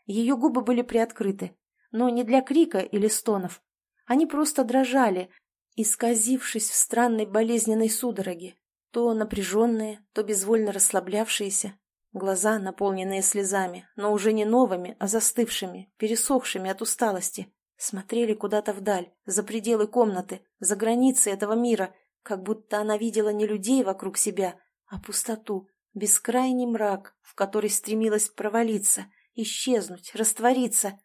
Ее губы были приоткрыты, но не для крика или стонов. Они просто дрожали, исказившись в странной болезненной судороге, то напряженные, то безвольно расслаблявшиеся, глаза, наполненные слезами, но уже не новыми, а застывшими, пересохшими от усталости, смотрели куда-то вдаль, за пределы комнаты, за границы этого мира, как будто она видела не людей вокруг себя, а пустоту, бескрайний мрак, в который стремилась провалиться, исчезнуть, раствориться.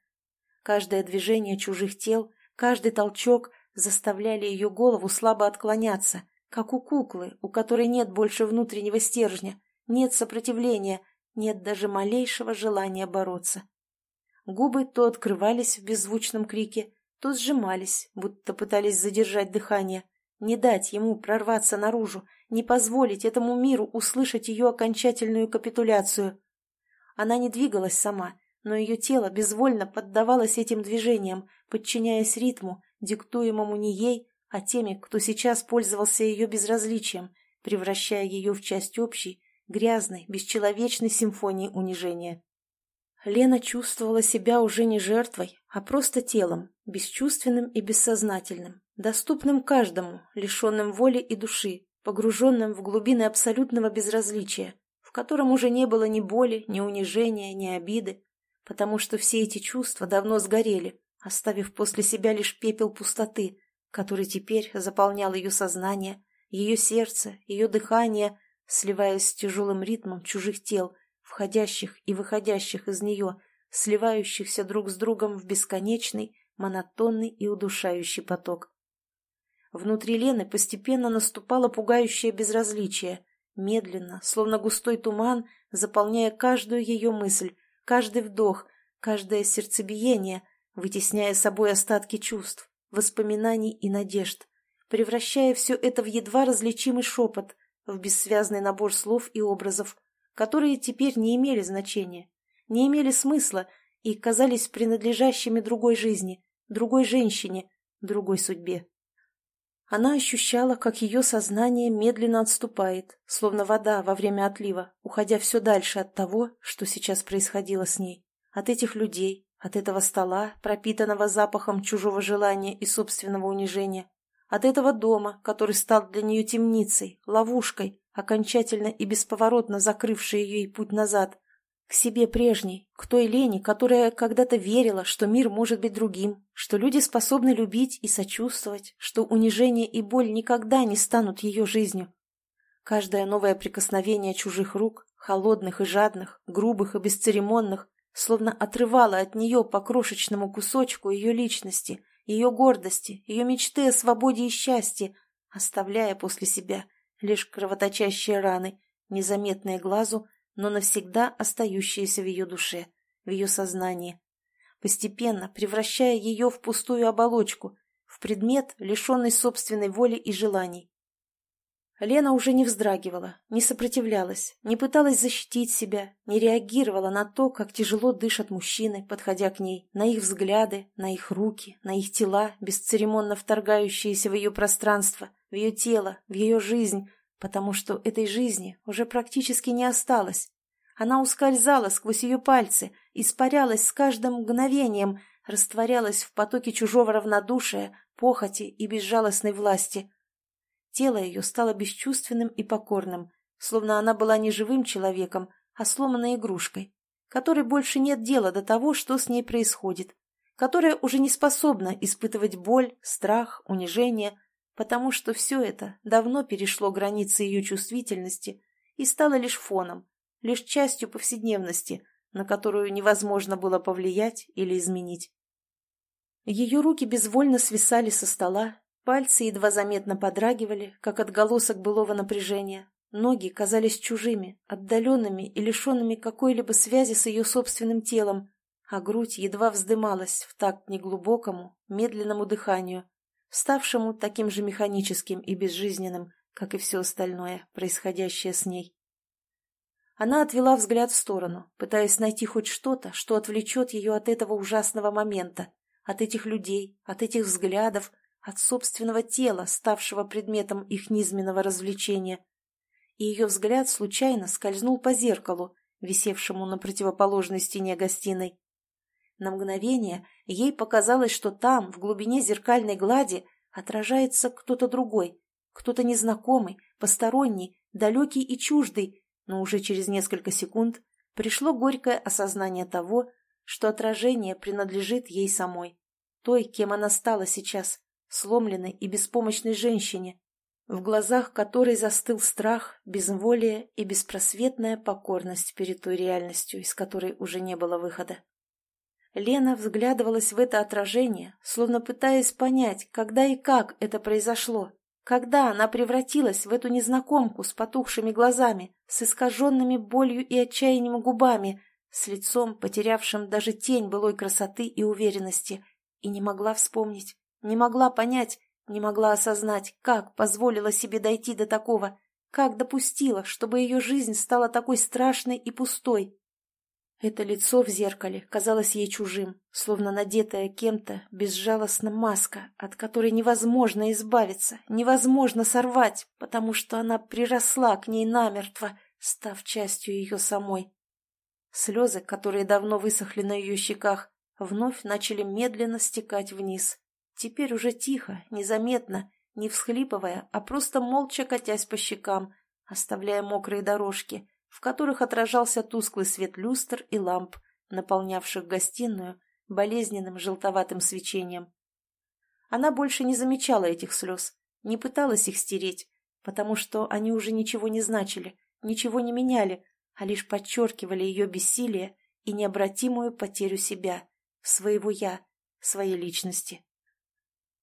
Каждое движение чужих тел, каждый толчок заставляли ее голову слабо отклоняться, как у куклы, у которой нет больше внутреннего стержня, нет сопротивления, нет даже малейшего желания бороться. Губы то открывались в беззвучном крике, то сжимались, будто пытались задержать дыхание, не дать ему прорваться наружу, не позволить этому миру услышать ее окончательную капитуляцию. Она не двигалась сама, но ее тело безвольно поддавалось этим движениям, подчиняясь ритму, диктуемому не ей, а теми, кто сейчас пользовался ее безразличием, превращая ее в часть общей, грязной, бесчеловечной симфонии унижения. Лена чувствовала себя уже не жертвой, а просто телом, бесчувственным и бессознательным, доступным каждому, лишенным воли и души, погруженным в глубины абсолютного безразличия, в котором уже не было ни боли, ни унижения, ни обиды, потому что все эти чувства давно сгорели, оставив после себя лишь пепел пустоты, который теперь заполнял ее сознание, ее сердце, ее дыхание, сливаясь с тяжелым ритмом чужих тел, входящих и выходящих из нее, сливающихся друг с другом в бесконечный, монотонный и удушающий поток. Внутри Лены постепенно наступало пугающее безразличие, медленно, словно густой туман, заполняя каждую ее мысль, каждый вдох, каждое сердцебиение, вытесняя собой остатки чувств, воспоминаний и надежд, превращая все это в едва различимый шепот, в бессвязный набор слов и образов, которые теперь не имели значения, не имели смысла и казались принадлежащими другой жизни, другой женщине, другой судьбе. Она ощущала, как ее сознание медленно отступает, словно вода во время отлива, уходя все дальше от того, что сейчас происходило с ней, от этих людей, от этого стола, пропитанного запахом чужого желания и собственного унижения, от этого дома, который стал для нее темницей, ловушкой, окончательно и бесповоротно закрывшей ей путь назад, к себе прежней, к той Лене, которая когда-то верила, что мир может быть другим, что люди способны любить и сочувствовать, что унижение и боль никогда не станут ее жизнью. Каждое новое прикосновение чужих рук, холодных и жадных, грубых и бесцеремонных, словно отрывало от нее по крошечному кусочку ее личности, ее гордости, ее мечты о свободе и счастье, оставляя после себя лишь кровоточащие раны, незаметные глазу, но навсегда остающиеся в ее душе, в ее сознании, постепенно превращая ее в пустую оболочку, в предмет, лишенный собственной воли и желаний. Лена уже не вздрагивала, не сопротивлялась, не пыталась защитить себя, не реагировала на то, как тяжело дышат мужчины, подходя к ней, на их взгляды, на их руки, на их тела, бесцеремонно вторгающиеся в ее пространство, в ее тело, в ее жизнь, потому что этой жизни уже практически не осталось. Она ускользала сквозь ее пальцы, испарялась с каждым мгновением, растворялась в потоке чужого равнодушия, похоти и безжалостной власти. Тело ее стало бесчувственным и покорным, словно она была не живым человеком, а сломанной игрушкой, которой больше нет дела до того, что с ней происходит, которая уже не способна испытывать боль, страх, унижение, потому что все это давно перешло границы ее чувствительности и стало лишь фоном, лишь частью повседневности, на которую невозможно было повлиять или изменить. Ее руки безвольно свисали со стола, пальцы едва заметно подрагивали, как отголосок былого напряжения, Ноги казались чужими, отдаленными и лишенными какой-либо связи с ее собственным телом, а грудь едва вздымалась в такт неглубокому, медленному дыханию, ставшему таким же механическим и безжизненным, как и все остальное, происходящее с ней. Она отвела взгляд в сторону, пытаясь найти хоть что-то, что отвлечет ее от этого ужасного момента, от этих людей, от этих взглядов, от собственного тела, ставшего предметом их низменного развлечения – и ее взгляд случайно скользнул по зеркалу, висевшему на противоположной стене гостиной. На мгновение ей показалось, что там, в глубине зеркальной глади, отражается кто-то другой, кто-то незнакомый, посторонний, далекий и чуждый, но уже через несколько секунд пришло горькое осознание того, что отражение принадлежит ей самой, той, кем она стала сейчас, сломленной и беспомощной женщине, в глазах которой застыл страх, безволие и беспросветная покорность перед той реальностью, из которой уже не было выхода. Лена взглядывалась в это отражение, словно пытаясь понять, когда и как это произошло, когда она превратилась в эту незнакомку с потухшими глазами, с искаженными болью и отчаянием губами, с лицом, потерявшим даже тень былой красоты и уверенности, и не могла вспомнить, не могла понять, не могла осознать, как позволила себе дойти до такого, как допустила, чтобы ее жизнь стала такой страшной и пустой. Это лицо в зеркале казалось ей чужим, словно надетая кем-то безжалостно маска, от которой невозможно избавиться, невозможно сорвать, потому что она приросла к ней намертво, став частью ее самой. Слезы, которые давно высохли на ее щеках, вновь начали медленно стекать вниз. Теперь уже тихо, незаметно, не всхлипывая, а просто молча катясь по щекам, оставляя мокрые дорожки, в которых отражался тусклый свет люстр и ламп, наполнявших гостиную болезненным желтоватым свечением. Она больше не замечала этих слез, не пыталась их стереть, потому что они уже ничего не значили, ничего не меняли, а лишь подчеркивали ее бессилие и необратимую потерю себя, своего «я», своей личности.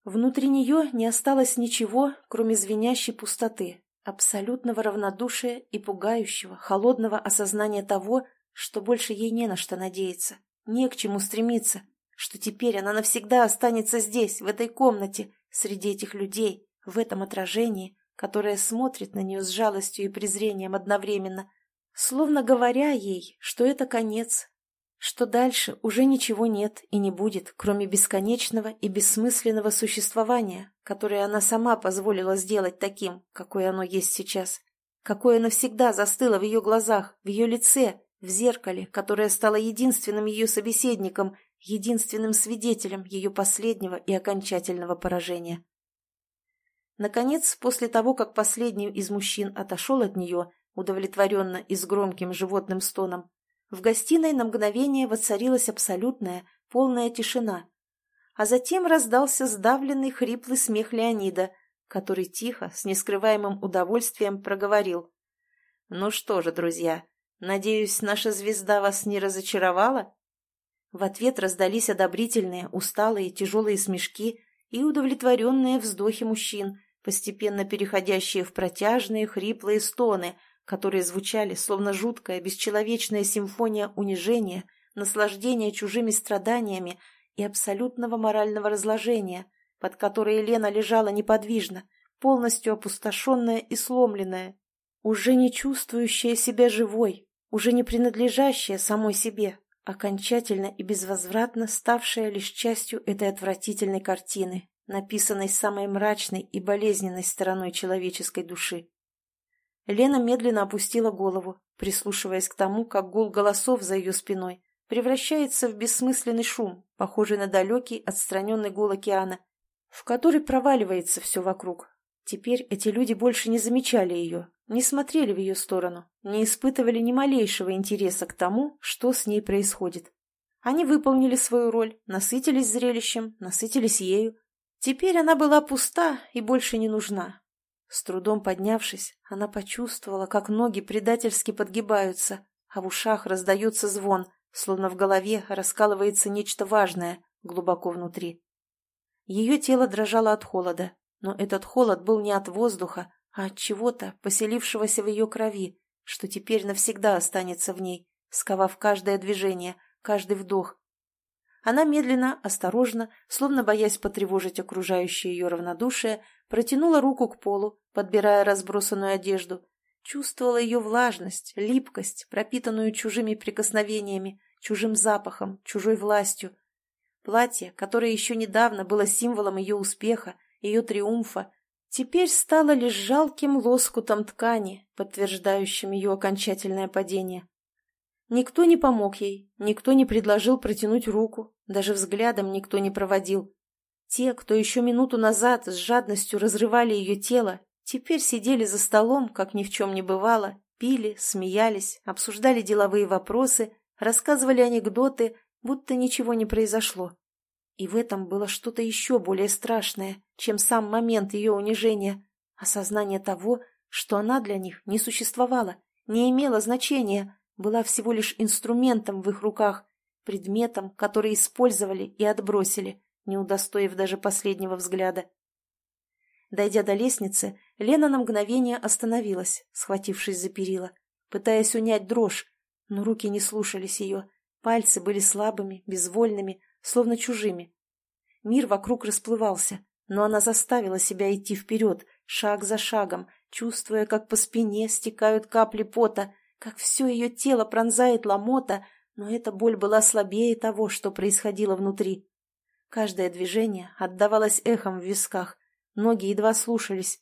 Внутри нее не осталось ничего, кроме звенящей пустоты, абсолютного равнодушия и пугающего, холодного осознания того, что больше ей не на что надеяться, не к чему стремиться, что теперь она навсегда останется здесь, в этой комнате, среди этих людей, в этом отражении, которое смотрит на нее с жалостью и презрением одновременно, словно говоря ей, что это конец, что дальше уже ничего нет и не будет, кроме бесконечного и бессмысленного существования, которое она сама позволила сделать таким, какое оно есть сейчас, какое навсегда застыло в ее глазах, в ее лице, в зеркале, которое стало единственным ее собеседником, единственным свидетелем ее последнего и окончательного поражения. Наконец, после того, как последний из мужчин отошел от нее, удовлетворенно и с громким животным стоном, в гостиной на мгновение воцарилась абсолютная, полная тишина. А затем раздался сдавленный хриплый смех Леонида, который тихо, с нескрываемым удовольствием проговорил. «Ну что же, друзья, надеюсь, наша звезда вас не разочаровала?» В ответ раздались одобрительные, усталые, тяжелые смешки и удовлетворенные вздохи мужчин, постепенно переходящие в протяжные, хриплые стоны, которые звучали, словно жуткая, бесчеловечная симфония унижения, наслаждения чужими страданиями и абсолютного морального разложения, под которой Елена лежала неподвижно, полностью опустошенная и сломленная, уже не чувствующая себя живой, уже не принадлежащая самой себе, окончательно и безвозвратно ставшая лишь частью этой отвратительной картины, написанной самой мрачной и болезненной стороной человеческой души. Лена медленно опустила голову, прислушиваясь к тому, как гул голосов за ее спиной превращается в бессмысленный шум, похожий на далекий, отстраненный гул океана, в который проваливается все вокруг. Теперь эти люди больше не замечали ее, не смотрели в ее сторону, не испытывали ни малейшего интереса к тому, что с ней происходит. Они выполнили свою роль, насытились зрелищем, насытились ею. Теперь она была пуста и больше не нужна, с трудом поднявшись, она почувствовала, как ноги предательски подгибаются, а в ушах раздается звон, словно в голове раскалывается нечто важное глубоко внутри. Ее тело дрожало от холода, но этот холод был не от воздуха, а от чего-то поселившегося в ее крови, что теперь навсегда останется в ней, сковав каждое движение, каждый вдох. Она медленно, осторожно, словно боясь потревожить окружающее ее равнодушие, протянула руку к полу, подбирая разбросанную одежду, чувствовала ее влажность, липкость, пропитанную чужими прикосновениями, чужим запахом, чужой властью. Платье, которое еще недавно было символом ее успеха, ее триумфа, теперь стало лишь жалким лоскутом ткани, подтверждающим ее окончательное падение. Никто не помог ей, никто не предложил протянуть руку, даже взглядом никто не проводил. Те, кто еще минуту назад с жадностью разрывали ее тело, теперь сидели за столом, как ни в чем не бывало, пили, смеялись, обсуждали деловые вопросы, рассказывали анекдоты, будто ничего не произошло. И в этом было что-то еще более страшное, чем сам момент ее унижения, осознание того, что она для них не существовала, не имела значения, была всего лишь инструментом в их руках, предметом, который использовали и отбросили, не удостоив даже последнего взгляда. Дойдя до лестницы, Лена на мгновение остановилась, схватившись за перила, пытаясь унять дрожь, но руки не слушались ее, пальцы были слабыми, безвольными, словно чужими. Мир вокруг расплывался, но она заставила себя идти вперед, шаг за шагом, чувствуя, как по спине стекают капли пота, как все ее тело пронзает ломота, но эта боль была слабее того, что происходило внутри. Каждое движение отдавалось эхом в висках, ноги едва слушались,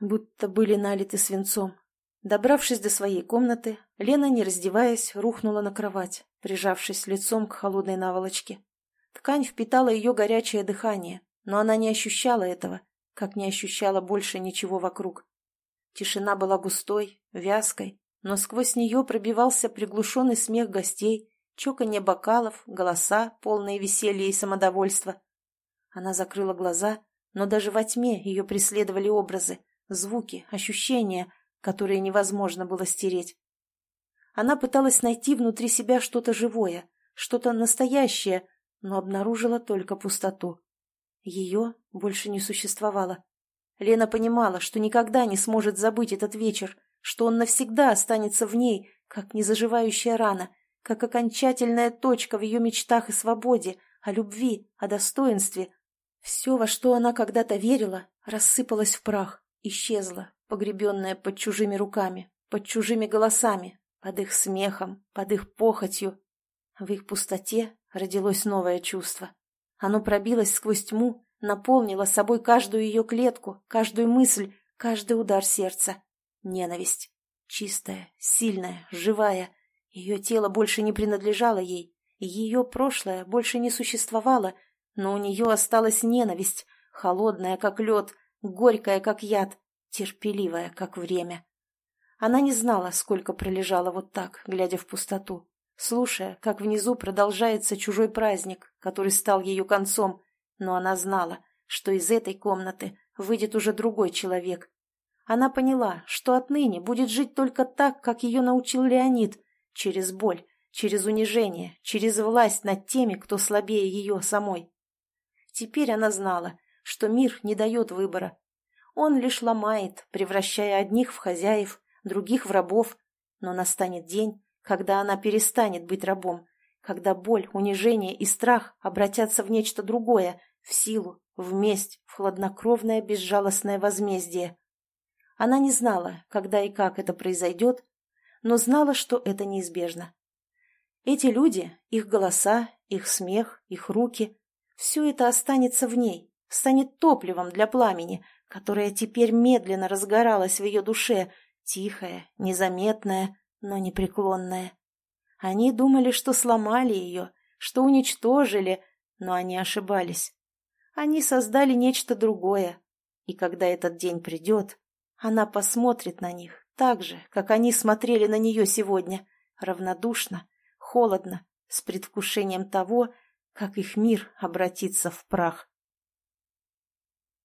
будто были налиты свинцом. Добравшись до своей комнаты, Лена, не раздеваясь, рухнула на кровать, прижавшись лицом к холодной наволочке. Ткань впитала ее горячее дыхание, но она не ощущала этого, как не ощущала больше ничего вокруг. Тишина была густой, вязкой, но сквозь нее пробивался приглушенный смех гостей, чоканье бокалов, голоса, полные веселья и самодовольства. Она закрыла глаза, но даже во тьме ее преследовали образы, звуки, ощущения, которые невозможно было стереть. Она пыталась найти внутри себя что-то живое, что-то настоящее, но обнаружила только пустоту. Ее больше не существовало. Лена понимала, что никогда не сможет забыть этот вечер, что он навсегда останется в ней, как незаживающая рана, как окончательная точка в ее мечтах и свободе, о любви, о достоинстве. Все, во что она когда-то верила, рассыпалось в прах, исчезло, погребенное под чужими руками, под чужими голосами, под их смехом, под их похотью. В их пустоте родилось новое чувство. Оно пробилось сквозь тьму, наполнило собой каждую ее клетку, каждую мысль, каждый удар сердца. Ненависть. Чистая, сильная, живая. Ее тело больше не принадлежало ей, ее прошлое больше не существовало, но у нее осталась ненависть, холодная, как лед, горькая, как яд, терпеливая, как время. Она не знала, сколько пролежала вот так, глядя в пустоту слушая, как внизу продолжается чужой праздник, который стал ее концом, но она знала, что из этой комнаты выйдет уже другой человек. Она поняла, что отныне будет жить только так, как ее научил Леонид, через боль, через унижение, через власть над теми, кто слабее ее самой. Теперь она знала, что мир не дает выбора. Он лишь ломает, превращая одних в хозяев, других в рабов, но настанет день, когда она перестанет быть рабом, когда боль, унижение и страх обратятся в нечто другое, в силу, в месть, в хладнокровное безжалостное возмездие. Она не знала, когда и как это произойдет, но знала, что это неизбежно. Эти люди, их голоса, их смех, их руки — все это останется в ней, станет топливом для пламени, которое теперь медленно разгоралось в ее душе, тихое, незаметное, но непреклонная. Они думали, что сломали ее, что уничтожили, но они ошибались. Они создали нечто другое, и когда этот день придет, она посмотрит на них так же, как они смотрели на нее сегодня, равнодушно, холодно, с предвкушением того, как их мир обратится в прах.